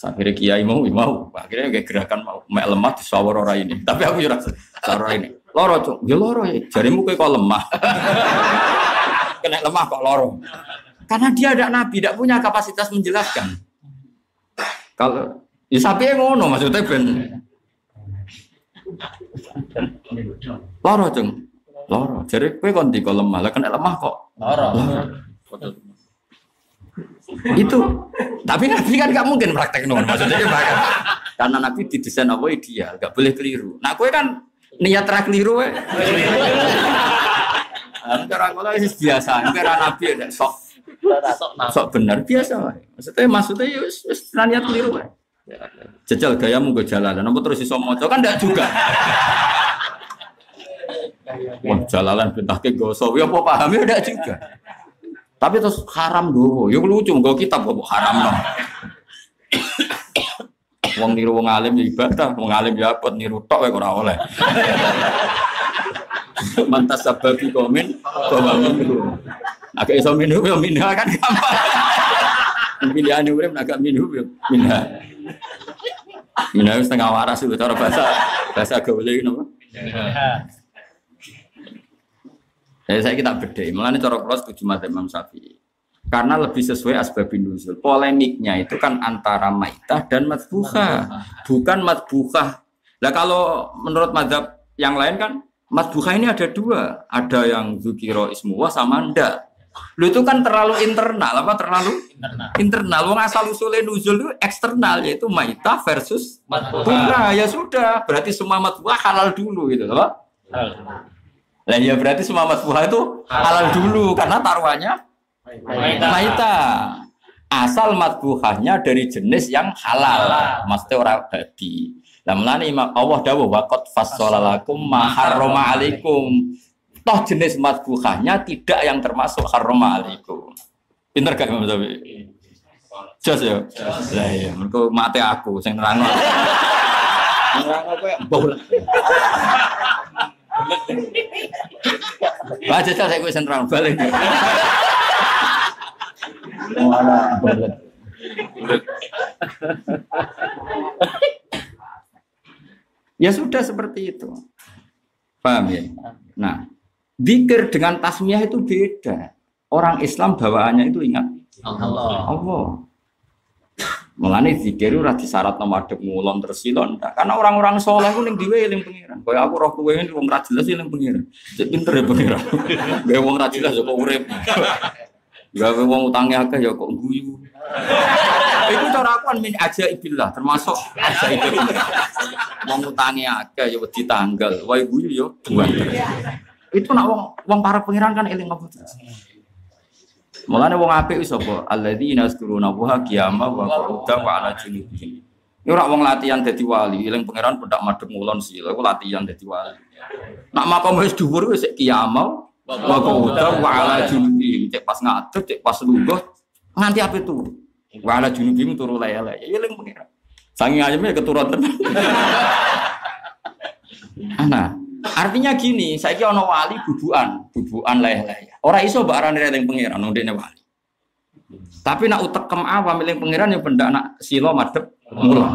Akhirnya kiai mau, mau. Akhirnya kayak gerakan mau, mek lemah di sawar orang ini. Tapi aku jurah sawar ini. Loro cok, ya loro ya. Jarimu kayak kok lemah. [LAUGHS] Kena lemah kok loro. Karena dia ada nabi, tidak punya kapasitas menjelaskan. Kalau ya sapi yang ngono maksudnya ben. Loro cok, loro. Jadi kue konti kok lemah, lah kena lemah kok. Loro. Loro. Itu. Tapi nabi kan gak mungkin praktek non maksudnya kan karena nabi didesain apa ideal gak boleh keliru. Nah kue kan niat terak keliru ya cara kalau itu biasa. Cara nabi ada sok. Sok benar biasa wae. maksudnya maksudnya ya wis wis niat keliru wae. jajal gayamu gue jalan. Apa terus iso maca? Kan ndak juga. Wah, jalalan bentah ke gosok, ya apa paham? Ya enggak juga. Tapi terus haram dulu, yuk lucu, gue kitab kok haram no. Wong niru wong alim ya ibadah, wong alim ya apa niru tok wae ora oleh. Mantas sababi komen bahwa minhu. Agak iso minhu ya minha kan gampang. Pilihan urip agak minhu ya minha. Minha wis setengah waras itu cara bahasa bahasa gaule napa? Jadi saya kita beda. Mengenai cara kelas setuju madzhab Imam Syafi'i. Karena lebih sesuai asbabun nuzul. Polemiknya itu kan antara maitah dan matbukhah. Bukan matbukhah. Nah kalau menurut madhab yang lain kan matbukhah ini ada dua. Ada yang zukiro ismuwa sama ndak. Lu itu kan terlalu internal apa terlalu Internal. internal. Wong asal usulnya nuzul itu eksternal yaitu maitah versus matbukhah. Ya sudah, berarti semua matbukhah halal dulu gitu loh. Lah ya berarti semua matbukhah itu halal dulu karena taruhannya maita. Asal matbuhahnya dari jenis yang halal. Maksudnya orang babi. Lah mulane Imam Allah dawuh waqad fassalalakum ma harrama alaikum. Toh jenis matbuhahnya tidak yang termasuk harrama alaikum. Pinter gak Imam Syafi'i? Jos ya. Lah iya, mergo mate aku sing nerangno. Nerangno kowe mbah. Wah, jajal saya gue sentrang balik. Ya sudah seperti itu. Paham ya? Nah, zikir dengan tasmiyah itu beda. Orang Islam bawaannya itu ingat Allah. Allah. Mulane zikir ora disyarat nama adek ngulon tersilon ndak. Karena orang-orang soleh ku ning diwe eling pengiran. Kaya aku roh kowe wong ra jelas eling pengiran. Cek pinter ya pengiran. [LAUGHS] Gawe wong ra jelas ya kok urip. Gawe wong utange akeh ya kok guyu. [LAUGHS] Iku cara aku kan min aja ibillah termasuk aja ibillah. Wong utange akeh ya wedi tanggal. Wae guyu ya buat. Itu nak wong wong para pengiran kan eling apa terus. Mulane wong apik wis apa? Alladzina yazkuruna wa qiyama wa qu'udan wa ala junubihim. Ini ora wong latihan dadi wali, eling pangeran pendak madhep ngulon sih. Iku latihan dadi wali. Nak makom wis dhuwur wis qiyama wa qu'udan wa ala junubihim. Cek pas ngadeg, cek pas lungguh nganti apik turu. Wa ala junubihim turu lele. Ya eling pangeran. Saking ayamnya keturun tenan. [LAUGHS] Nah, artinya gini, saya kira wali bubuan, bubuan leleh. Orang iso mbak arane eling pangeran, wong dene wali. Tapi nak utekem awam eling pangeran yang benda nak silo madep mula.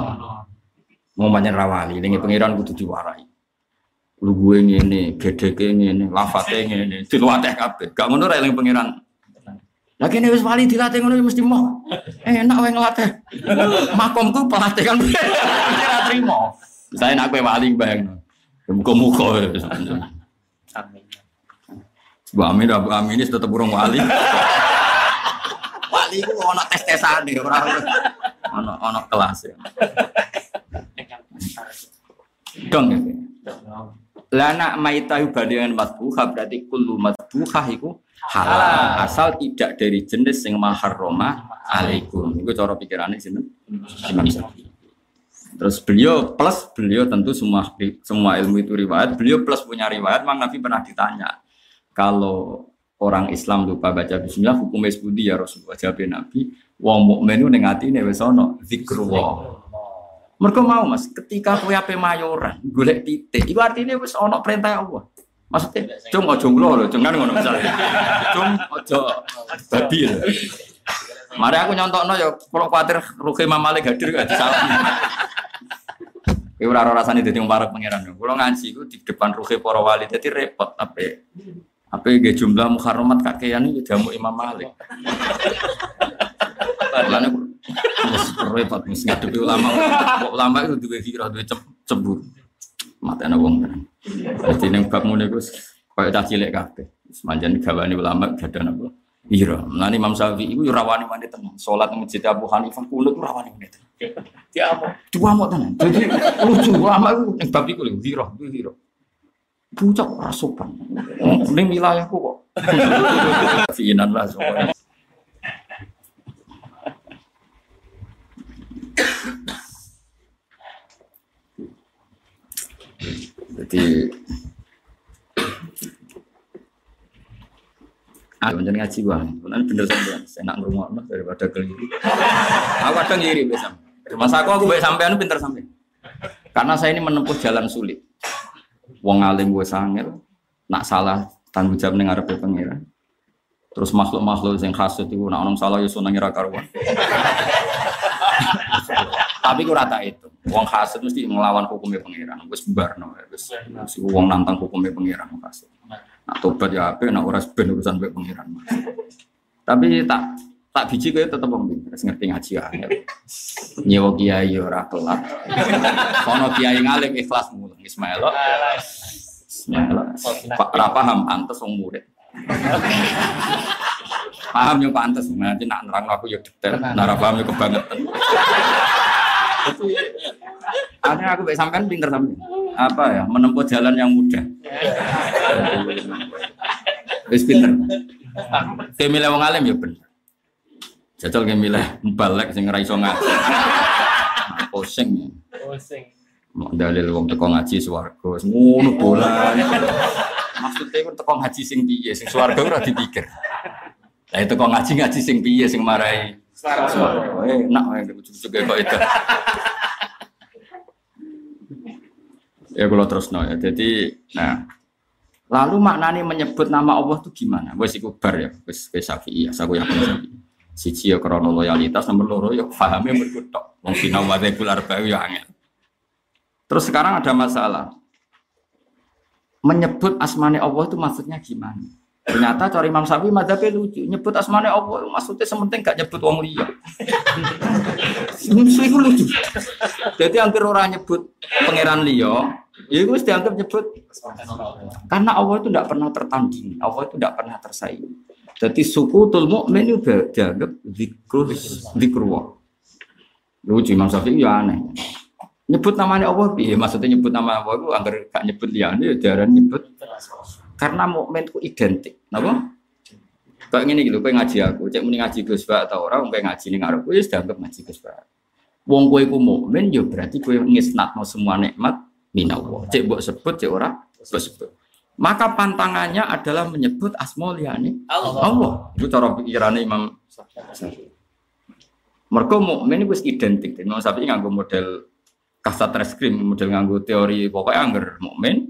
Mau banyak rawali, eling pangeran kudu diwarai. Lu gue ngene, gedeke ngene, lafate ngene, diluateh kabeh. Gak ngono ra eling pangeran. Lah kene wis wali dilatih ngono ya mesti mau. Enak wae nglatih. Makomku pelatih kan [LAUGHS] ora. Saya nak kowe wali bayangno. Muka-muka ya. [LAUGHS] Amin. Bu Amin, Bu Amin ini tetap burung wali. [LAUGHS] wali itu ono tes tesan nih, orang ono ono kelas ya. Dong ya. Lana maitahu bandingan matbuha berarti kullu matbuha itu halal asal tidak dari jenis yang maharroma alaikum. Itu cara pikirannya sini. Imam Syafi'i. Terus beliau plus beliau tentu semua semua ilmu itu riwayat. Beliau plus punya riwayat. Mang Nabi pernah ditanya kalau orang Islam lupa baca Bismillah hukumnya sebudi ya Rasulullah jawab Nabi. Wong mukmin itu nengati nih wes ono zikrullah. Mereka mau mas, ketika kowe ape mayoran, golek titik, itu artinya wis ono perintah Allah. Maksudnya, cung ojo ngulo lho, cung kan ngono misalnya. [LAUGHS] Cung ojo babi lho. Mari aku nyontokno ya kalau khawatir Ruki Malik hadir gak disalah. Kowe ora rasane dadi parek pangeran. Kulo ngaji ku di depan Ruki para wali dadi repot apa apa ge jumlah muharramat kakean iki jamu Imam Malik. Wis repot wis ngadepi ulama. Ulama itu duwe kira duwe cemburu. Matene wong tenan. Dadi ning bab ngene iku koyo cah cilik kabeh. Semanjan gawane ulama gadan apa. Iya, nani Imam Syafi'i itu rawani mana tenan. Sholat masjid Abu Hanifah kunut rawani mana tenan. Diamuk. Diamuk tenan. Jadi lucu ulama itu yang bab itu lho, hiro, hiro. Pucak rasupan. Ini wilayahku kok. Fiinan lah soalnya. Jadi Ah, jangan ngaji gua. Benar bener sampean. Saya nak ngrungokno daripada keliru. Aku kadang ngiri bisa. Masa aku aku baik sampean pinter sampean. Karena saya ini menempuh jalan sulit. Wong alim gue sangel, nak salah tanggung jawab ning arepe pangeran. Terus makhluk-makhluk yang khasut itu nak orang salah ya sunang karuan. Tapi ku rata itu. Wong khasut mesti melawan hukumnya pangeran. Wis barno, wis wong nantang hukumnya pangeran khasut. Nak tobat ya apa, nak ora ben urusan bae pangeran. Tapi tak tak biji kowe tetep wong pinter, ngerti ngaji ya. Nyewa kiai ya ora kelat. Kono kiai ngalim ikhlas mulang Ismail. Pak ra paham antes wong murid. paham yo pantes, nanti nak nerang aku yo detail, nara paham yo kebangetan. Akhirnya aku baik sampean pinter sampean. Apa ya? Menempuh jalan yang mudah. Wis pinter. Kayak milih wong alim ya bener. Jajal kayak milih balik sing ora iso ngaji. Pusing. Pusing. Dalil wong teko ngaji swarga, ngono bola. Maksudnya itu teko ngaji sing piye, sing swarga ora dipikir. Lah itu kok ngaji ngaji sing piye sing marai swarga. Eh, enak wae ujug-ujug kok itu. [LAUGHS] Ya kalau terus no ya. Jadi, nah, lalu maknanya menyebut nama Allah itu gimana? Wes iku bar ya, wes wes Syafi'i ya, aku yakin Syafi'i. Siji ya karena loyalitas, nomor loro ya pahamnya berkutok. Wong sinau wa dzikul arba'u ya angel. Terus sekarang ada masalah. Menyebut asmane Allah itu maksudnya gimana? Ternyata cari Imam Syafi'i madzhabnya lucu. Nyebut asmane Allah maksudnya sementing gak nyebut wong liya. Itu lucu. Jadi hampir orang nyebut pangeran liya, ya itu dianggap nyebut karena Allah itu tidak pernah tertanding, Allah itu tidak pernah tersaing. Jadi suku tul mukmin itu dianggap zikrul zikrullah. Lucu Imam Syafi'i ya aneh. Nyebut namanya Allah, iya maksudnya nyebut nama Allah itu agar gak nyebut liane, ya nyebut. Karena mukmin itu identik, napa? Kayak gini gitu, kayak ngaji aku, cek muni ngaji Gus atau orang kayak ngaji ning arep, wis dianggap ngaji Gus Wong kowe iku mukmin ya berarti kowe ngisnatno semua nikmat minallah. Cek mbok sebut cek ora mbok sebut. Maka pantangannya adalah menyebut asma liyane Allah. Allah. Itu cara pikirane Imam. Mergo mukmin wis identik. Imam Syafi'i nganggo model kasat reskrim, model nganggo teori pokoknya angger mukmin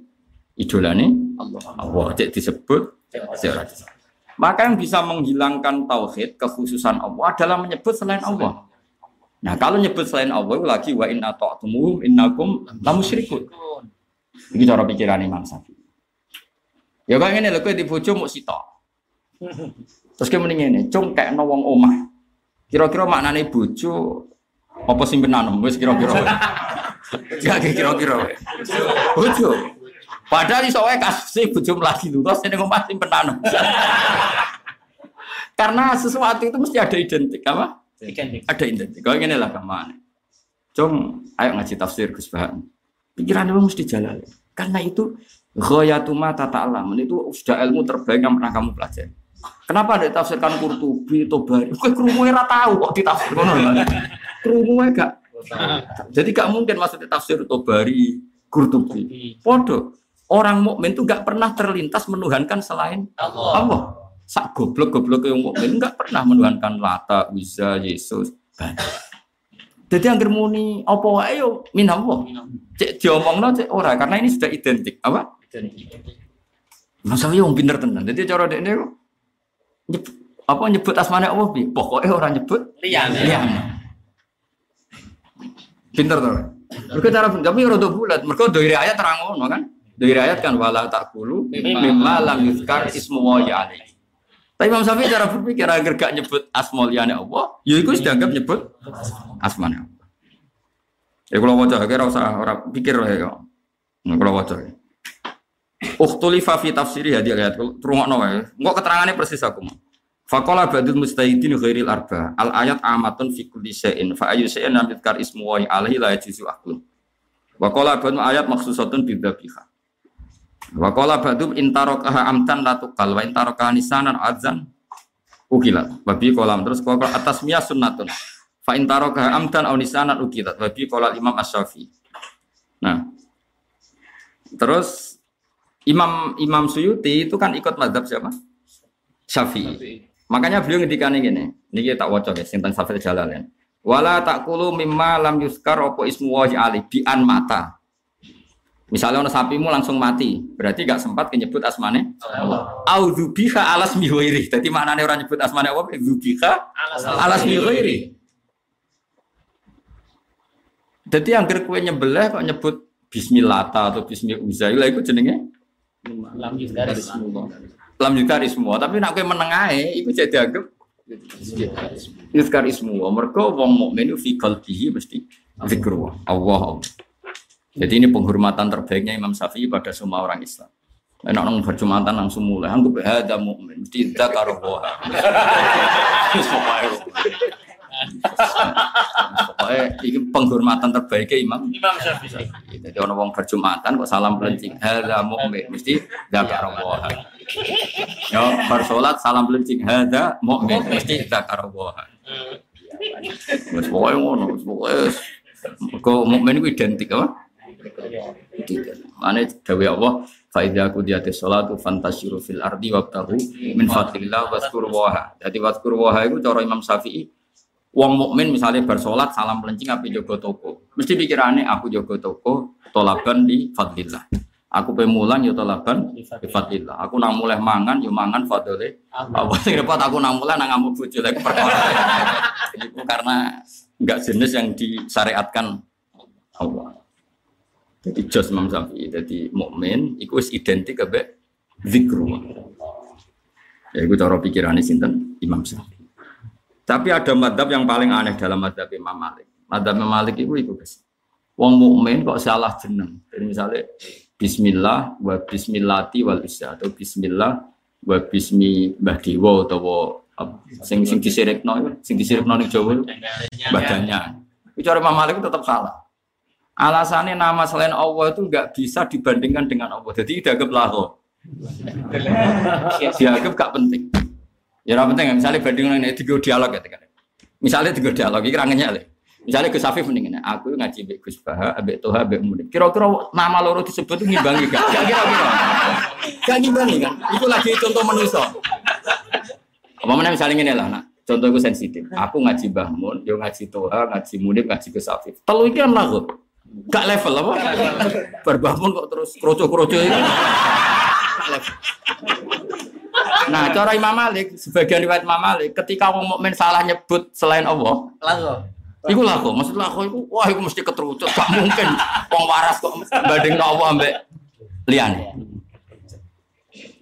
idolane Allah. Allah cek disebut cek ora disebut. Maka yang bisa menghilangkan tauhid kekhususan Allah adalah menyebut selain Allah. Nah, kalau nyebut selain Allah lagi wa in ata'tumuhum innakum lamusyrikun. Iki cara pikiran Imam Syafi'i. Ya kok ngene lho kowe di bojo muk sitok. Terus ke mending ngene, cung kayak wong omah. Kira-kira maknane bojo apa simpenan wis kira-kira. [LAUGHS] Ya kira-kira. Bojo. Padahal iso wae kasus bojo mlagi lurus ning omah simpenan. Karena sesuatu itu mesti ada identik apa? Identik. Ada identik. Kalau ini lah ke mana? Cung, ayo ngaji tafsir Gus Bahan. Pikiran kamu mesti jalan. Karena itu Ghoyatuma tata alam itu sudah ilmu terbaik yang pernah kamu pelajari. Kenapa ada tafsirkan Qurtubi, Tobari? Kue kerumunya tahu kok ditafsir Kerumunya gak. Jadi gak mungkin maksudnya tafsir Tobari, Qurtubi. Podo. Orang mukmin itu gak pernah terlintas menuhankan selain Allah. Allah. Sak goblok goblok yang mukmin nggak pernah menuhankan Lata, Uzza, Yesus. Jadi yang muni apa wae yo min Allah. Cek diomongno cek ora karena ini sudah identik apa? Imam Syafi'i wong pinter tenan. Jadi cara dekne kok apa nyebut asmane Allah bi? Pokoknya orang nyebut Liyane. liyane. Pinter to. Mergo cara tapi rada bulat. Mergo doire ayat terang ngono kan. Doire ayat kan wala takulu mimma lam yuzkar ismu wa alaihi. Tapi Imam Syafi'i cara berpikir agar gak nyebut asma liyane Allah, ya iku sudah anggap nyebut asmane Allah. Ya kalau wajah kira usah ora pikir lah ya. Nah, kalau wajah. Ukhtulifa fi tafsiri hadi ayat rungokno wae. Engko keterangane persis aku. Faqala ba'dul mustahidin ghairil arba. Al ayat amatun fi kulli syai'in fa ayu syai'in lam yudkar ismu wa alaihi la yajuzu aklun. Wa qala ba'dul ayat maksusatun bidzabiha. Wa qala ba'dum intarakaha amtan la tuqal wa intarakaha nisanan adzan ukilat. Babi kolam terus qala atas miyah sunnatun. Fa intarakaha amtan aw nisanan ukilat. Babi qala Imam Asy-Syafi'i. Nah. Terus Imam Imam Suyuti itu kan ikut mazhab siapa? Syafi'i. Makanya beliau ngendikan gini, ini tak waca ya, sinten Safir Jalalain. Wala takulu mimma lam yuskar opo ismu wahi ali bi an mata. Misalnya ono sapimu langsung mati, berarti gak sempat menyebut asmane. Au dzubiha alas mihoiri. Jadi maknanya orang nyebut asmane apa? Dzubiha alas mihoiri. Jadi yang kue nyembelih kok nyebut Bismillah atau Bismillah Uzailah itu jenenge Lam yuzkar ismu. lam juga semua tapi nak kowe menengahe iku jadi dianggap Yuzkar ismu mereka wong mukmin fi qalbihi mesti zikru Allah Allah. Jadi ini penghormatan terbaiknya Imam Syafi'i pada semua orang Islam. Enak nang berjumatan langsung mulai anggap hada mukmin mesti dzakar Allah. Pokoknya ini penghormatan terbaiknya Imam Imam Syafi'i. jadi orang wong berjumatan kok salam pelencing hada mukmin mesti dzakar Allah. Ya, bersolat salam pelencing hada mukmin mesti dzakar Allah. Wes pokoknya ngono, wes pokoknya wes. Kok mukmin itu identik apa? Tidak. Mana dawe Allah, fa idza qudiyatis sholatu fantashiru fil ardi wabtahu min fadlillah waskur waha. Jadi waskur waha itu cara Imam Syafi'i Wong mukmin misalnya bersolat salam pelencing api jogo toko. Mesti pikirannya aku jogo toko tolaban di fadlillah. Aku pemulang yo tolaban di fadlillah. Aku nang mulai mangan yo mangan fadlile. Apa sing repot aku nang mulai nang ngamuk bojo lek perkara. [LAUGHS] Itu karena enggak jenis yang disyariatkan Allah. Jadi jos Imam Syafi'i. Jadi mukmin iku wis identik ambek zikru. Ya iku cara pikirane sinten Imam Syafi'i. Tapi ada madhab yang paling aneh dalam madhab Imam Malik. Madhab Imam Malik itu itu guys. Wong mukmin kok salah jeneng. Jadi misalnya Bismillah wa Bismillati wal isya atau Bismillah wa Bismi Mbah Dewa atau apa, sing sing disirikno itu, sing disirikno ning Jawa badannya. Itu cara Imam Malik tetap salah. Alasannya nama selain Allah itu nggak bisa dibandingkan dengan Allah. Jadi dianggap laho. Dianggap gak penting. Ya ora penting misalnya banding nang tiga dialog ya tekan. Misalnya tiga dialog iki ra ngenyek le. Misalnya Gus Afif mendingan aku ngaji mbek Gus Baha, mbek Toha, mbek Munib. Kira-kira nama loro disebut itu ngimbangi gak? Gak kira-kira. Gak ngimbangi kan? Itu lagi contoh manusia. Apa mana misalnya ngene lah, nak. Contoh itu sensitif. Aku ngaji Mbah Mun, yo ngaji Toha, ngaji Munib, ngaji Gus Afif. Telu iki kan lagu. Gak level apa? Berbahmun kok terus kroco-kroco itu. Nah, cara Imam Malik, sebagian riwayat Imam Malik, ketika wong mukmin salah nyebut selain Allah, Lagu. iku laku. Maksud laku iku, wah iku mesti keterucut, gak mungkin wong waras kok banding Allah ambek liyane.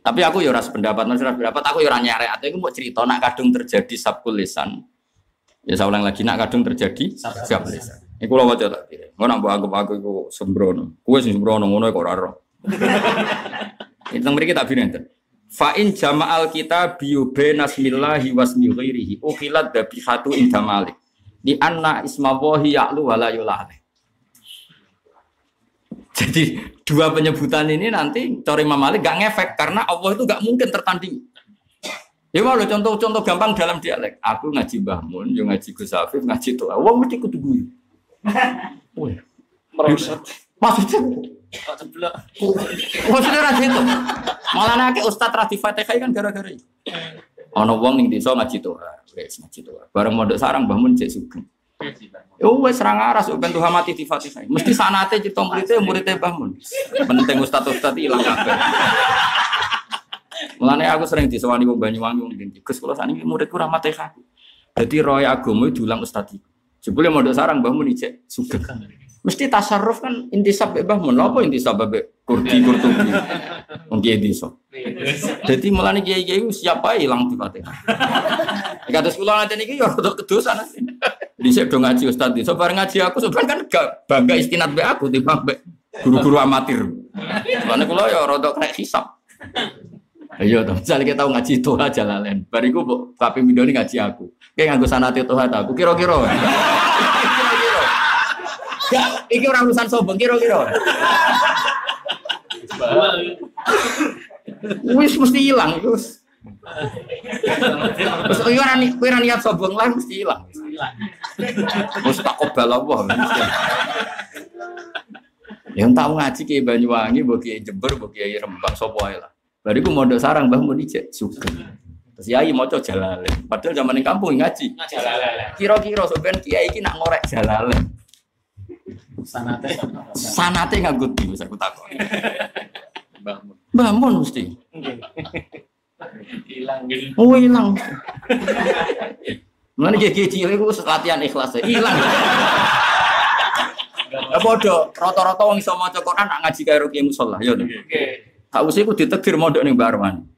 Tapi aku ya ora sependapat, ora pendapat, aku ya ora. Atau iku mau cerita nak kadung terjadi sabkul lisan. Ya saya ulang lagi, nak kadung terjadi sabkul lisan. Iku lho waca tak kira. Ngono mbok anggap aku sembrono. Kuwi sing sembrono ngono kok ora. [LAUGHS] Itu mriki tak binenten. Fa in jama'al kita biube nasmillahi wasmi ghairihi ukhilat dabihatu inda malik. Di anna ismawahi ya'lu wala yulale. Jadi dua penyebutan ini nanti cara Imam Malik gak ngefek karena Allah itu gak mungkin tertanding. Ya walau contoh-contoh gampang dalam dialek. Aku ngaji Mbah Mun, yo ngaji Gus ngaji Tuh. Wong mesti kudu guyu. Wih, Merosot. maksudnya Kok ceblok. Maksudnya ra gitu. Malah nake ustaz ra Fatihah kan gara-gara itu. Ana wong ning desa ngaji Torah, wis ngaji Torah. Bareng mondok sarang Mbah Mun cek sugeng. Ya wis ra ngaras kok ben Tuhan mati di Fatihah. Mesti sanate cita muridé muridé Mbah Mun. Penting ustaz ustaz ilang kabeh. Mulane aku sering disewani wong Banyuwangi wong. Gus kula saniki muridku ra Fatihah. Dadi roy agama diulang ustaz iki. Jebule mondok sarang Mbah Mun ijek sugih. Mesti tasarruf kan intisab Mbah Mun. Apa intisab mbek kurdi kurtubi. Wong desa. Jadi mulane kiai-kiai siap ae ilang di Fatihah. [LAUGHS] Kados kula nanti niki ya rada kedosan. Dhisik do ngaji ustaz desa bareng ngaji aku sebenarnya kan gak bangga istinat mbek aku timbang mbek guru-guru amatir. Mulane kula ya rada kena hisap. Ayo dong, misalnya kita tahu ngaji Toha Jalalain, bariku bu, tapi video ini ngaji aku. Kayak nganggo sanate Toha aku kira-kira. [LAUGHS] Kira-kira. Gak, iki orang urusan sombong kira-kira. [LAUGHS] Wis mesti hilang. Terus kowe ora ni- kowe ora niat sombong lah mesti hilang. Wis tak kobal apa. Yang tahu ngaji ke Banyuwangi, mbok Jember, mbok Rembang sapa ae lah. Bariku mondok sarang Mbah Mun ijek sugih. Terus yai maca jalale. Padahal zaman ning kampung ngaji. Kira-kira sampean kiai iki nak ngorek jalale. Sanate. Sanate nganggo di wis aku takon. Mbah Mun mesti. Hilang gitu. Oh hilang. Mulane kiai cilik iku latihan ikhlas ya. Hilang. Ya padha rata-rata wong iso maca Quran nak ngaji karo kiai musala ya. to. Oke. Sausé ku ditegir mondok ning Mbak Arwan.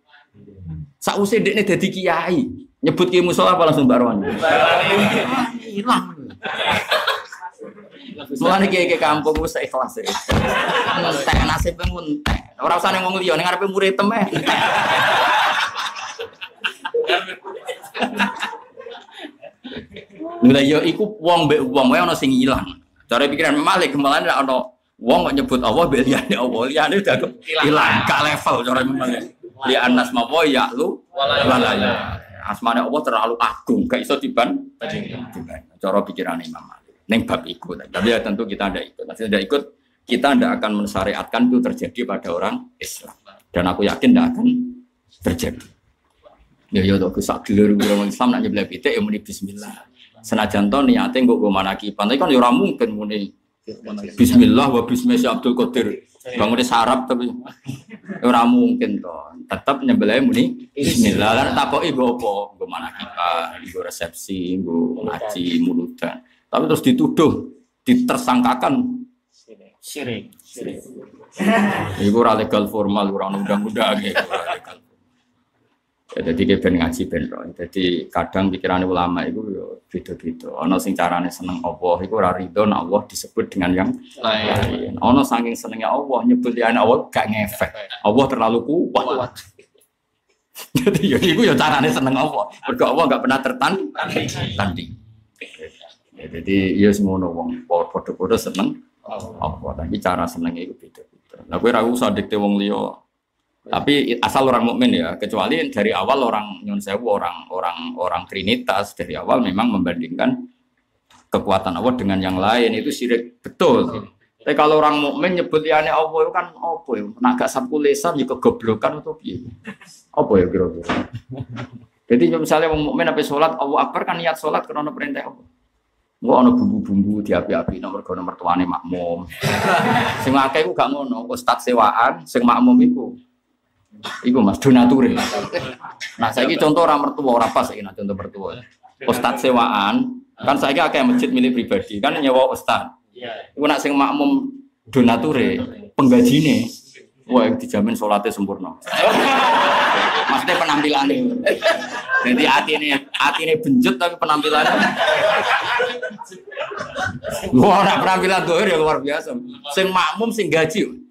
Sausé dekne dadi kiai, nyebut kiai musala apa langsung Mbak Arwan. Hilang. Mulane kiai ke kampung wis ikhlas ya. Entek nasib entek. Ora usah ning wong liya ning murid temeh. Lha ya iku wong mbek wong wae ana sing ilang. Cara pikiran Malik kemalan ana wong kok nyebut Allah liyane Allah, liyane udah ilang, gak level cara Malik. Li anas mawa ya lu walaya. Asmane Allah terlalu agung, gak iso diban diban. Cara pikiran Imam Malik. Neng bab iku. Tapi ya tentu kita tidak ikut. Nah, tidak ikut, kita tidak akan mensyariatkan itu terjadi pada orang Islam. Dan aku yakin tidak akan terjadi. Ya ya tuh sak gelur orang Islam nak nyebelah pitik ya muni bismillah. Senajan to niate nggo go manakipan, tapi kan ya ora mungkin muni bismillah wa bismillah Abdul Qadir. Bangun sarap tapi ora mungkin to. Tetap nyebelah muni bismillah. Lan takoki nggo apa? Nggo manakipan, nggo resepsi, nggo ngaji muludan. Tapi terus dituduh, ditersangkakan Syirik. Syirik. Iku ora legal formal, ora undang-undang ya, legal. Ya, jadi kayak ben ngaji ben roh. Jadi kadang pikiran ulama itu yo beda-beda. Ono sing carane seneng Allah, iku ora ridho Allah disebut dengan yang lain. Ono saking senengnya Allah nyebut liane Allah gak ngefek. Allah terlalu kuat. [LAUGHS] Jadi ya iku ya carane seneng Allah. Mergo Allah gak pernah tertanding. Ya, jadi ya semono wong padha-padha seneng Allah. Tapi cara senengnya itu beda-beda. Lah kowe ora usah dikte wong liya tapi asal orang mukmin ya, kecuali dari awal orang nyun sewu orang orang orang trinitas dari awal memang membandingkan kekuatan Allah dengan yang lain itu syirik betul. Tapi kalau orang mukmin nyebut liane Allah itu kan apa ya? Naga sapu lesan juga kegoblokan atau piye? Apa ya kira-kira? Jadi misalnya orang mukmin apa sholat Allah Akbar kan niat sholat karena perintah Allah. Enggak ono bumbu-bumbu di api-api nomor nomor tuane makmum. [LAUGHS] sing akeh iku gak ngono, ustaz sewaan, sing makmum iku Iku Mas donature. Nah, saiki contoh orang mertua ora pas saiki nah, contoh mertua. Ustaz sewaan, kan saiki akeh masjid milik pribadi, kan nyewa ustaz. Iya. Iku nak sing makmum donature, penggajine wah dijamin sholatnya sempurna. Maksudnya penampilannya. Jadi hati ini hati ini benjut tapi penampilannya. Wah, penampilan doer ya luar biasa. Sing makmum sing gaji.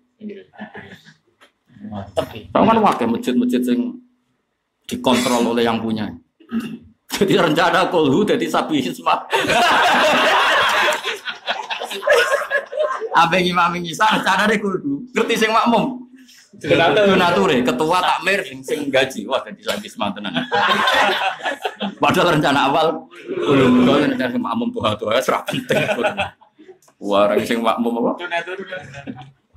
Mantep ya. Tahu kan wakil masjid-masjid yang dikontrol oleh yang punya. Jadi rencana kolhu jadi sapi hisma. Apa yang imam ngisa rencana deh kolhu. Ngerti sing makmum. Donature, ketua takmir sing sing gaji. Wah jadi sapi hisma tenan. Padahal rencana awal kalau rencana sing makmum tuh tuh serah penting. Wah, orang sing makmum apa?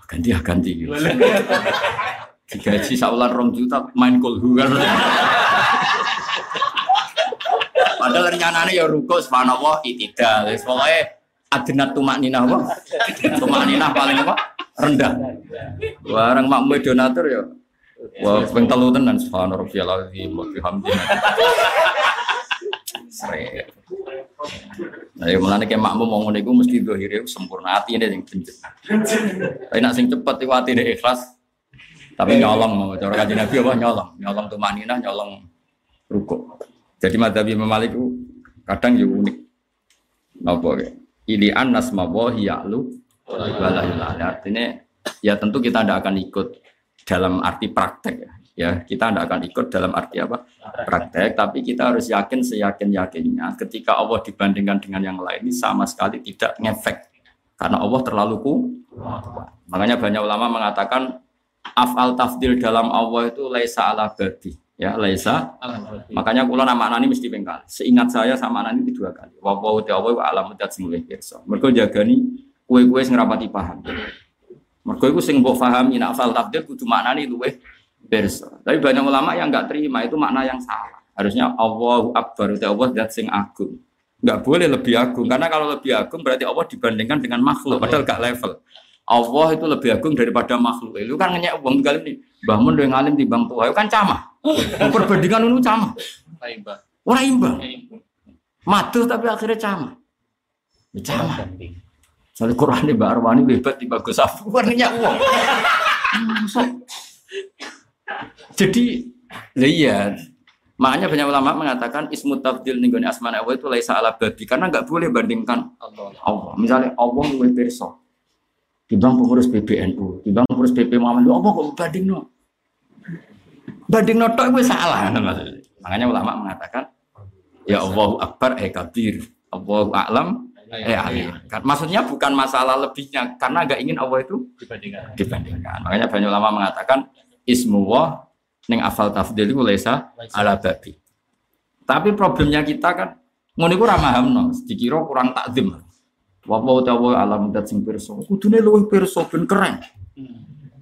Ganti ya ganti. gitu. [LAUGHS] Digaji saulan rong juta main kolhu kan. Padahal rencananya ya ruko subhanallah itidal. Wis pokoke adnat tumak ninah apa? Tumak ninah paling apa? Rendah. Barang makmum donatur ya Wah, ping telu tenan subhana rabbiyal azim wa bihamdihi. Nah, ya mulane kayak makmum mau ngono iku mesti dohire sempurna atine sing pencet. Tapi nak sing cepet iku atine ikhlas. Tapi nyolong, cara kanjeng Nabi apa nyolong, nyolong tuh manina, nyolong rukuk. Jadi madhabi Imam Malik itu kadang ya unik. Napa ya? Ili anas mawahi ya'lu wala Artinya ya tentu kita tidak akan ikut dalam arti praktek ya. Ya, kita tidak akan ikut dalam arti apa? Praktek, tapi kita harus yakin seyakin-yakinnya ketika Allah dibandingkan dengan yang lain ini sama sekali tidak ngefek. Karena Allah terlalu kuat. Makanya banyak ulama mengatakan afal tafdil dalam Allah itu laisa ala babi. Ya, laisa. Makanya kula nama anani mesti pengkal. Seingat saya sama anani itu dua kali. Wa wa ta wa alam dat sing luwih pirsa. Mergo jagani kue-kue sing rapati paham. Mergo iku sing mbok pahami nek afal tafdil kudu maknani luwih Bersa. Tapi banyak ulama yang nggak terima itu makna yang salah. Harusnya Allahu Akbar itu Allah dat sing agung. Nggak boleh lebih agung karena kalau lebih agung berarti Allah dibandingkan dengan makhluk padahal gak level. Allah itu lebih agung daripada makhluk. Itu kan ngenyek uang kali ini. Bangun dengan alim di bang tua itu kan camah. Perbandingan itu camah. Orang imbang. Matuh tapi akhirnya camah. Ya, camah. Soalnya Quran di Mbak Arwani hebat di bagus aku warnanya uang. [LAUGHS] Jadi, iya. Makanya banyak ulama mengatakan ismu tafdil nih asma Allah itu laisa ala babi karena nggak boleh bandingkan Allah. Misalnya Allah luwih perso. Timbang pengurus PBNU, timbang pengurus PP Muhammad, Allah kok banding no? Banding no tok gue salah Makanya ulama mengatakan ya Allah akbar eh kabir, Allah a'lam eh alim. Kan maksudnya bukan masalah lebihnya karena nggak ingin Allah itu dibandingkan. dibandingkan. Makanya banyak ulama mengatakan ismuwah neng afal tafdil itu lesa ala babi. Tapi problemnya kita kan ngono iku ora no, dikira kurang takdim. Wa wa ta'ala alam dat sing pirsa. Kudune luwih pirsa ben keren.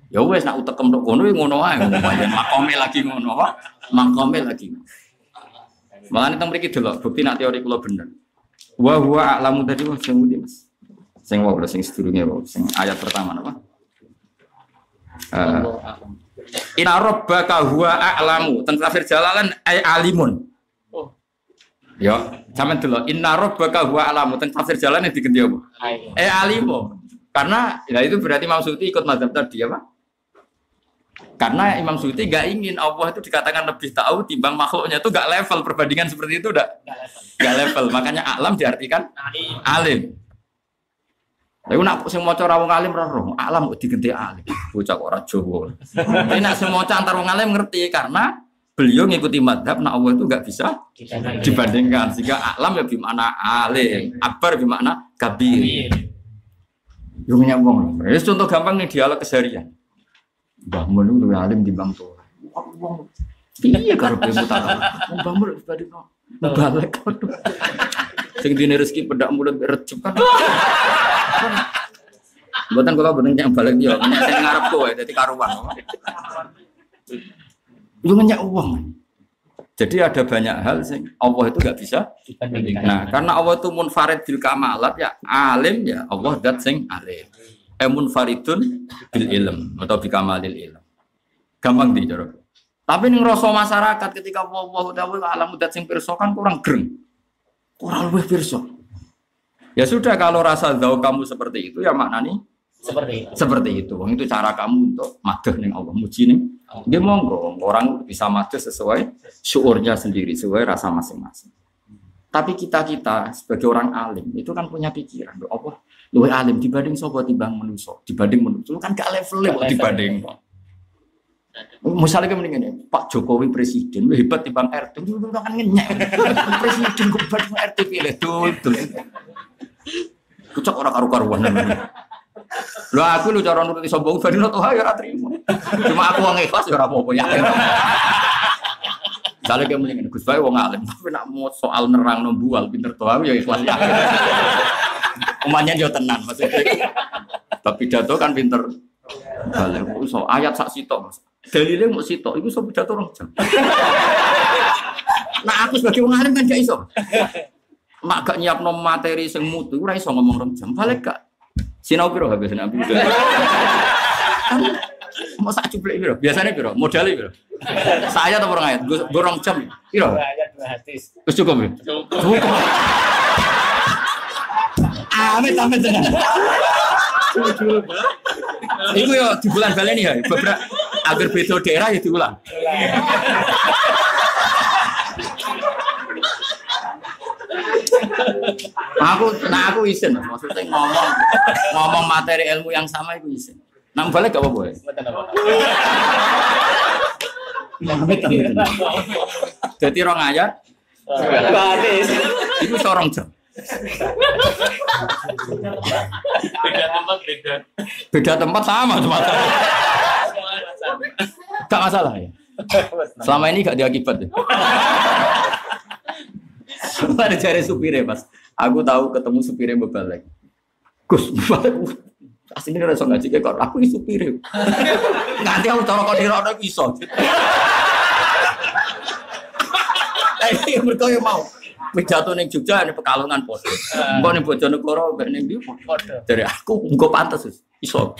Ya wes nak utekem tok kono ya ngono wae. Makome lagi ngono, makome lagi. Makanya teng mriki delok bukti nak teori kula bener. Wa huwa a'lamu tadi sing ngendi Mas? Sing wae sing sedurunge wae sing ayat pertama napa? Uh, Inna rabbaka huwa a'lamu. Teng tafsir Jalalan ay alimun. Oh. Ya, sampean delok inna rabbaka huwa a'lamu. Teng tafsir Jalalan digenti apa? Eh alimu. Karena ya itu berarti Imam Suti ikut mazhab tadi apa? Karena Imam Suti gak ingin Allah itu dikatakan lebih tahu timbang makhluknya itu gak level perbandingan seperti itu udah gak level. Makanya alam diartikan alim. Lalu nak sing maca ra wong alim ra roh, alam kok digenti alim. Bocah kok ora Jawa. Tapi nak sing maca antar wong alim ngerti karena beliau ngikuti madhab nak Allah itu gak bisa dibandingkan sehingga alam ya gimana alim, akbar gimana kabir. Yo nyak wong. Ya contoh gampang nih dialog keseharian. Mbah Mun itu alim di bang tuh. Wong piye karepe mutara? Mbah Mun dibandingno. Balik. Sing dine rezeki pedak mulut recep kan. Buatan kalau bener yang balik dia, banyak saya ngarep kowe, jadi karuan. Itu banyak uang. Jadi ada banyak hal sih Allah itu nggak bisa. Nah, karena Allah itu munfarid bil kamalat ya alim ya Allah dat sing alim. Eh munfaridun bil ilm atau bi kamalil ilm. Gampang di jorok. Tapi ning rasa masyarakat ketika Allah taala alam dat sing pirsa kan kurang greng. Kurang luwih pirsa. Ya sudah kalau rasa jauh kamu seperti itu ya maknanya seperti itu. Seperti itu. Wong itu cara kamu untuk madah ning Allah muji ning. Dia monggo orang bisa madah sesuai syuurnya sendiri, sesuai rasa masing-masing. Tapi kita-kita sebagai orang alim itu kan punya pikiran, Allah luwe alim dibanding sopo timbang manusia, dibanding manusia kan gak kok dibanding. Misalnya kayak mendingan Pak Jokowi presiden hebat timbang RT, itu kan ngenyek. [LAUGHS] presiden banding RT pilih tuh. Kucak orang karu-karuan. Lu aku lu cara nuruti sombong bari no toha ya trimo. Cuma aku wong ikhlas ya apa-apa yakin. Misalnya kayak mendingan Gus Bae wong alim, tapi nak mau soal nerang nombual pinter toha ya ikhlas ya. Umanya yo tenan maksudnya. Tapi pidato kan pinter. Balik so ayat sak sitok Mas. Dalilnya mau sitok iku so pidato rong jam. Nah aku sebagai wong alim kan gak iso. Mak gak nyiapno materi sing mutu ora iso ngomong rong jam. Balik gak Sinau piro habis nabi. mau sak cuplek piro? Biasanya piro? Modalnya piro? Saya atau orang ayat? Gorong jam. Piro? Terus cukup ya? Cukup. Amit amit. Iku yo di bulan baleni ya, beberapa agar beda daerah ya diulang. Aku nah aku isin maksudnya ngomong ngomong materi ilmu yang sama itu isin. Nang balik gak apa-apa ya? Apa. Amit jadi orang ayat itu seorang jam Beda tempat beda. beda tempat sama cuma gak masalah ya? Selama ini gak diakibat ya ada cari supirnya pas aku tahu ketemu supirnya bebalik Gus aslinya rasa ngaji kayak kok aku ini supirnya nanti aku taruh kau di roda bisa Eh, mereka yang mau pidato ning Jogja ini pekalongan podo. Mbok ning Bojonegoro mbek ning ndi? Podo. Dari aku engko pantes Gus. iso.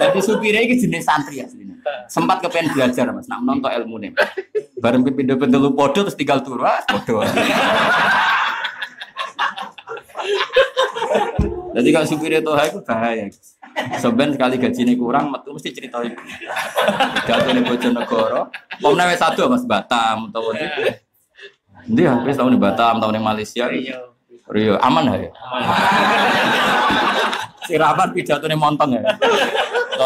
Jadi supirnya ini jenis santri aslinya. Sempat kepengen belajar mas, nak nonton ilmu nih. Bareng pindah pindah lu podo terus tinggal turu, ah podo. Jadi kalau supirnya Toha itu bahaya. Sebenarnya sekali gajinya kurang, metu mesti cerita itu. Jatuh nih Bojonegoro, mau nawe satu mas Batam, tahu nih. Dia habis tahun di Batam, tahun di Malaysia. Rio. Rio, aman ya? Si Raban pidato nih montong ya.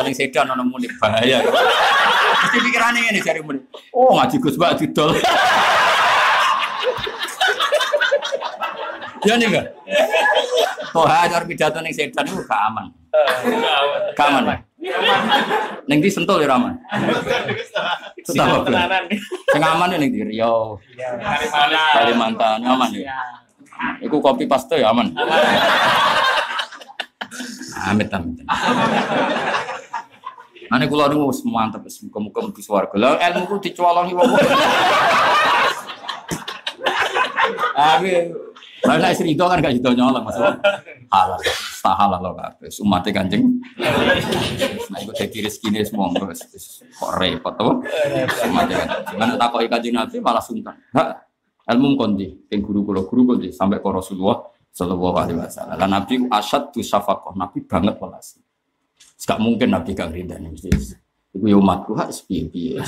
Yang sedan, orang mudik bahaya. Mesti pikirannya ini cari mudik. Oh ngaji Gus Mbak didol. Ya nih enggak? Toha cara pidato ning sedan itu gak aman. Gak aman. Ning di sentul ya aman. Tetap? Tenanan. Sing aman ya ning di Riau, Dari mana? Kalimantan aman ya. Iku kopi paste ya aman. Amit amit. Ane kula niku wis mantep wis muga-muga mlebu swarga. Lah ilmu ku dicolongi wong. Abi Lah nek cerita kan gak sido nyolong Mas. Halal. Tak halal lo kabeh. Umate Kanjeng. Nah iku dadi rezekine wis wis kok repot to. Umate Kanjeng. Lan takoki Kanjeng Nabi malah sungkan. Hak ilmu kondi ping guru kula guru kondi sampai ke Rasulullah sallallahu alaihi wasallam. Lan Nabi ku asyad tu syafaqah. Nabi banget welas. Gak mungkin Nabi kang ridani mesti. Iku yo umatku hak piye-piye.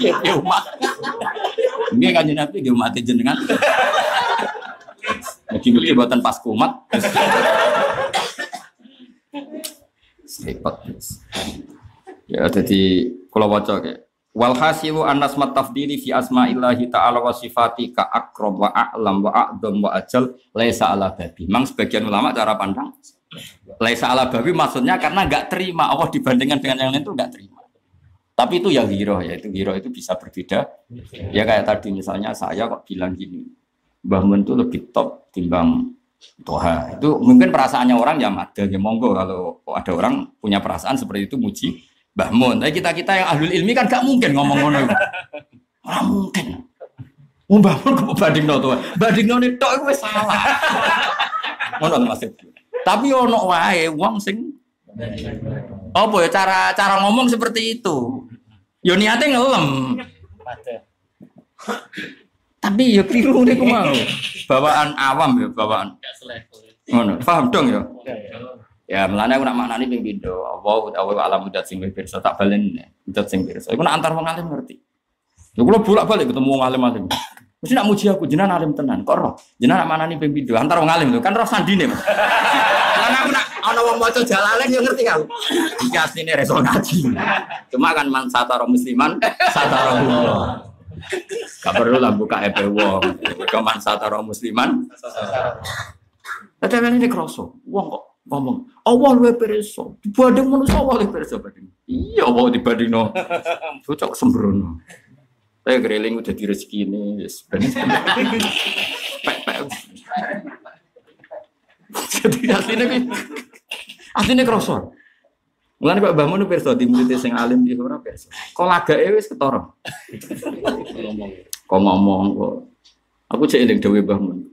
Piye umat. Nggih kanjeng Nabi nggih umat jenengan. Mugi-mugi buatan pas kumat. Repot. Ya jadi kalau waca kayak Walhasilu anas matafdili fi asma'illahi ta'ala wa sifati ka akrob wa a'lam wa a'dham wa ajal laisa ala babi. Memang sebagian ulama cara pandang laisa ala babi maksudnya karena nggak terima Allah dibandingkan dengan yang lain itu nggak terima. Tapi itu ya hiro ya itu hiro itu bisa berbeda. Ya kayak tadi misalnya saya kok bilang gini, Mbah Mun itu lebih top timbang Toha. Itu mungkin perasaannya orang ya ada ya monggo kalau ada orang punya perasaan seperti itu muji Mbah Mun. Tapi kita kita yang ahlul ilmi kan gak mungkin ngomong ngono. [LAUGHS] Ora mungkin. Mau Mbah Mun kok banding no Toha. Banding no tok wis salah. [LAUGHS] Ngono Mas. Tapi ono wae wong sing apa ya cara cara ngomong seperti itu. Yo niatnya ngelem. Tapi ya keliru nih mau. [LAUGHS] Bawaan awam ya bawaan. Ngono. Paham dong ya. Ya. Melane aku nak maknani ping pindho. Allah utawa alam udat sing pirsa tak balen udat sing pirsa. Iku nak antar wong alim ngerti. Ya kula bolak-balik ketemu wong alim-alim. Mesti nak muji aku jenengan alim tenan. Kok roh? Jenengan nak maknani ping pindho antar wong alim lho. Kan roh sandine. [LAUGHS] Lan aku nak ana wong maca jalalain yo ngerti kan. Iki asline reso ngaji. Cuma kan man satara musliman [LAUGHS] satara Allah. Gak perlu lah buka EP wong. Mereka man satara musliman Tapi ini kroso, wong kok ngomong, Allah luwe perso, dibanding manusia Allah luwe perso banding. Iya, Allah dibanding no, cocok [LAUGHS] sembrono. Saya gereling udah di rezeki ini. Jadi aslinya ki, aslinya kroso. Mulane kok Mbah Mun perso di murid sing alim di ora perso. Kok lagake wis ketara. Kok ngomong kok. Aku cek eling dhewe Mbah Mun.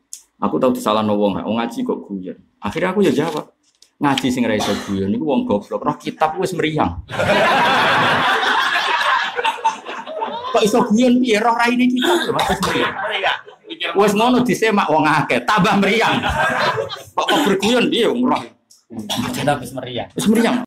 Aku tahu disalah wong, wong ngaji kok guyon. Akhirnya aku ya jawab, ngaji sing ra iso guyon niku wong goblok. Roh kitab wis meriang. kok iso guyon piye roh raine kitab lho wis meriang. Wis ngono disemak wong akeh, tambah meriang. Kok berguyon piye wong roh. kita habis meriah. Wis meriang.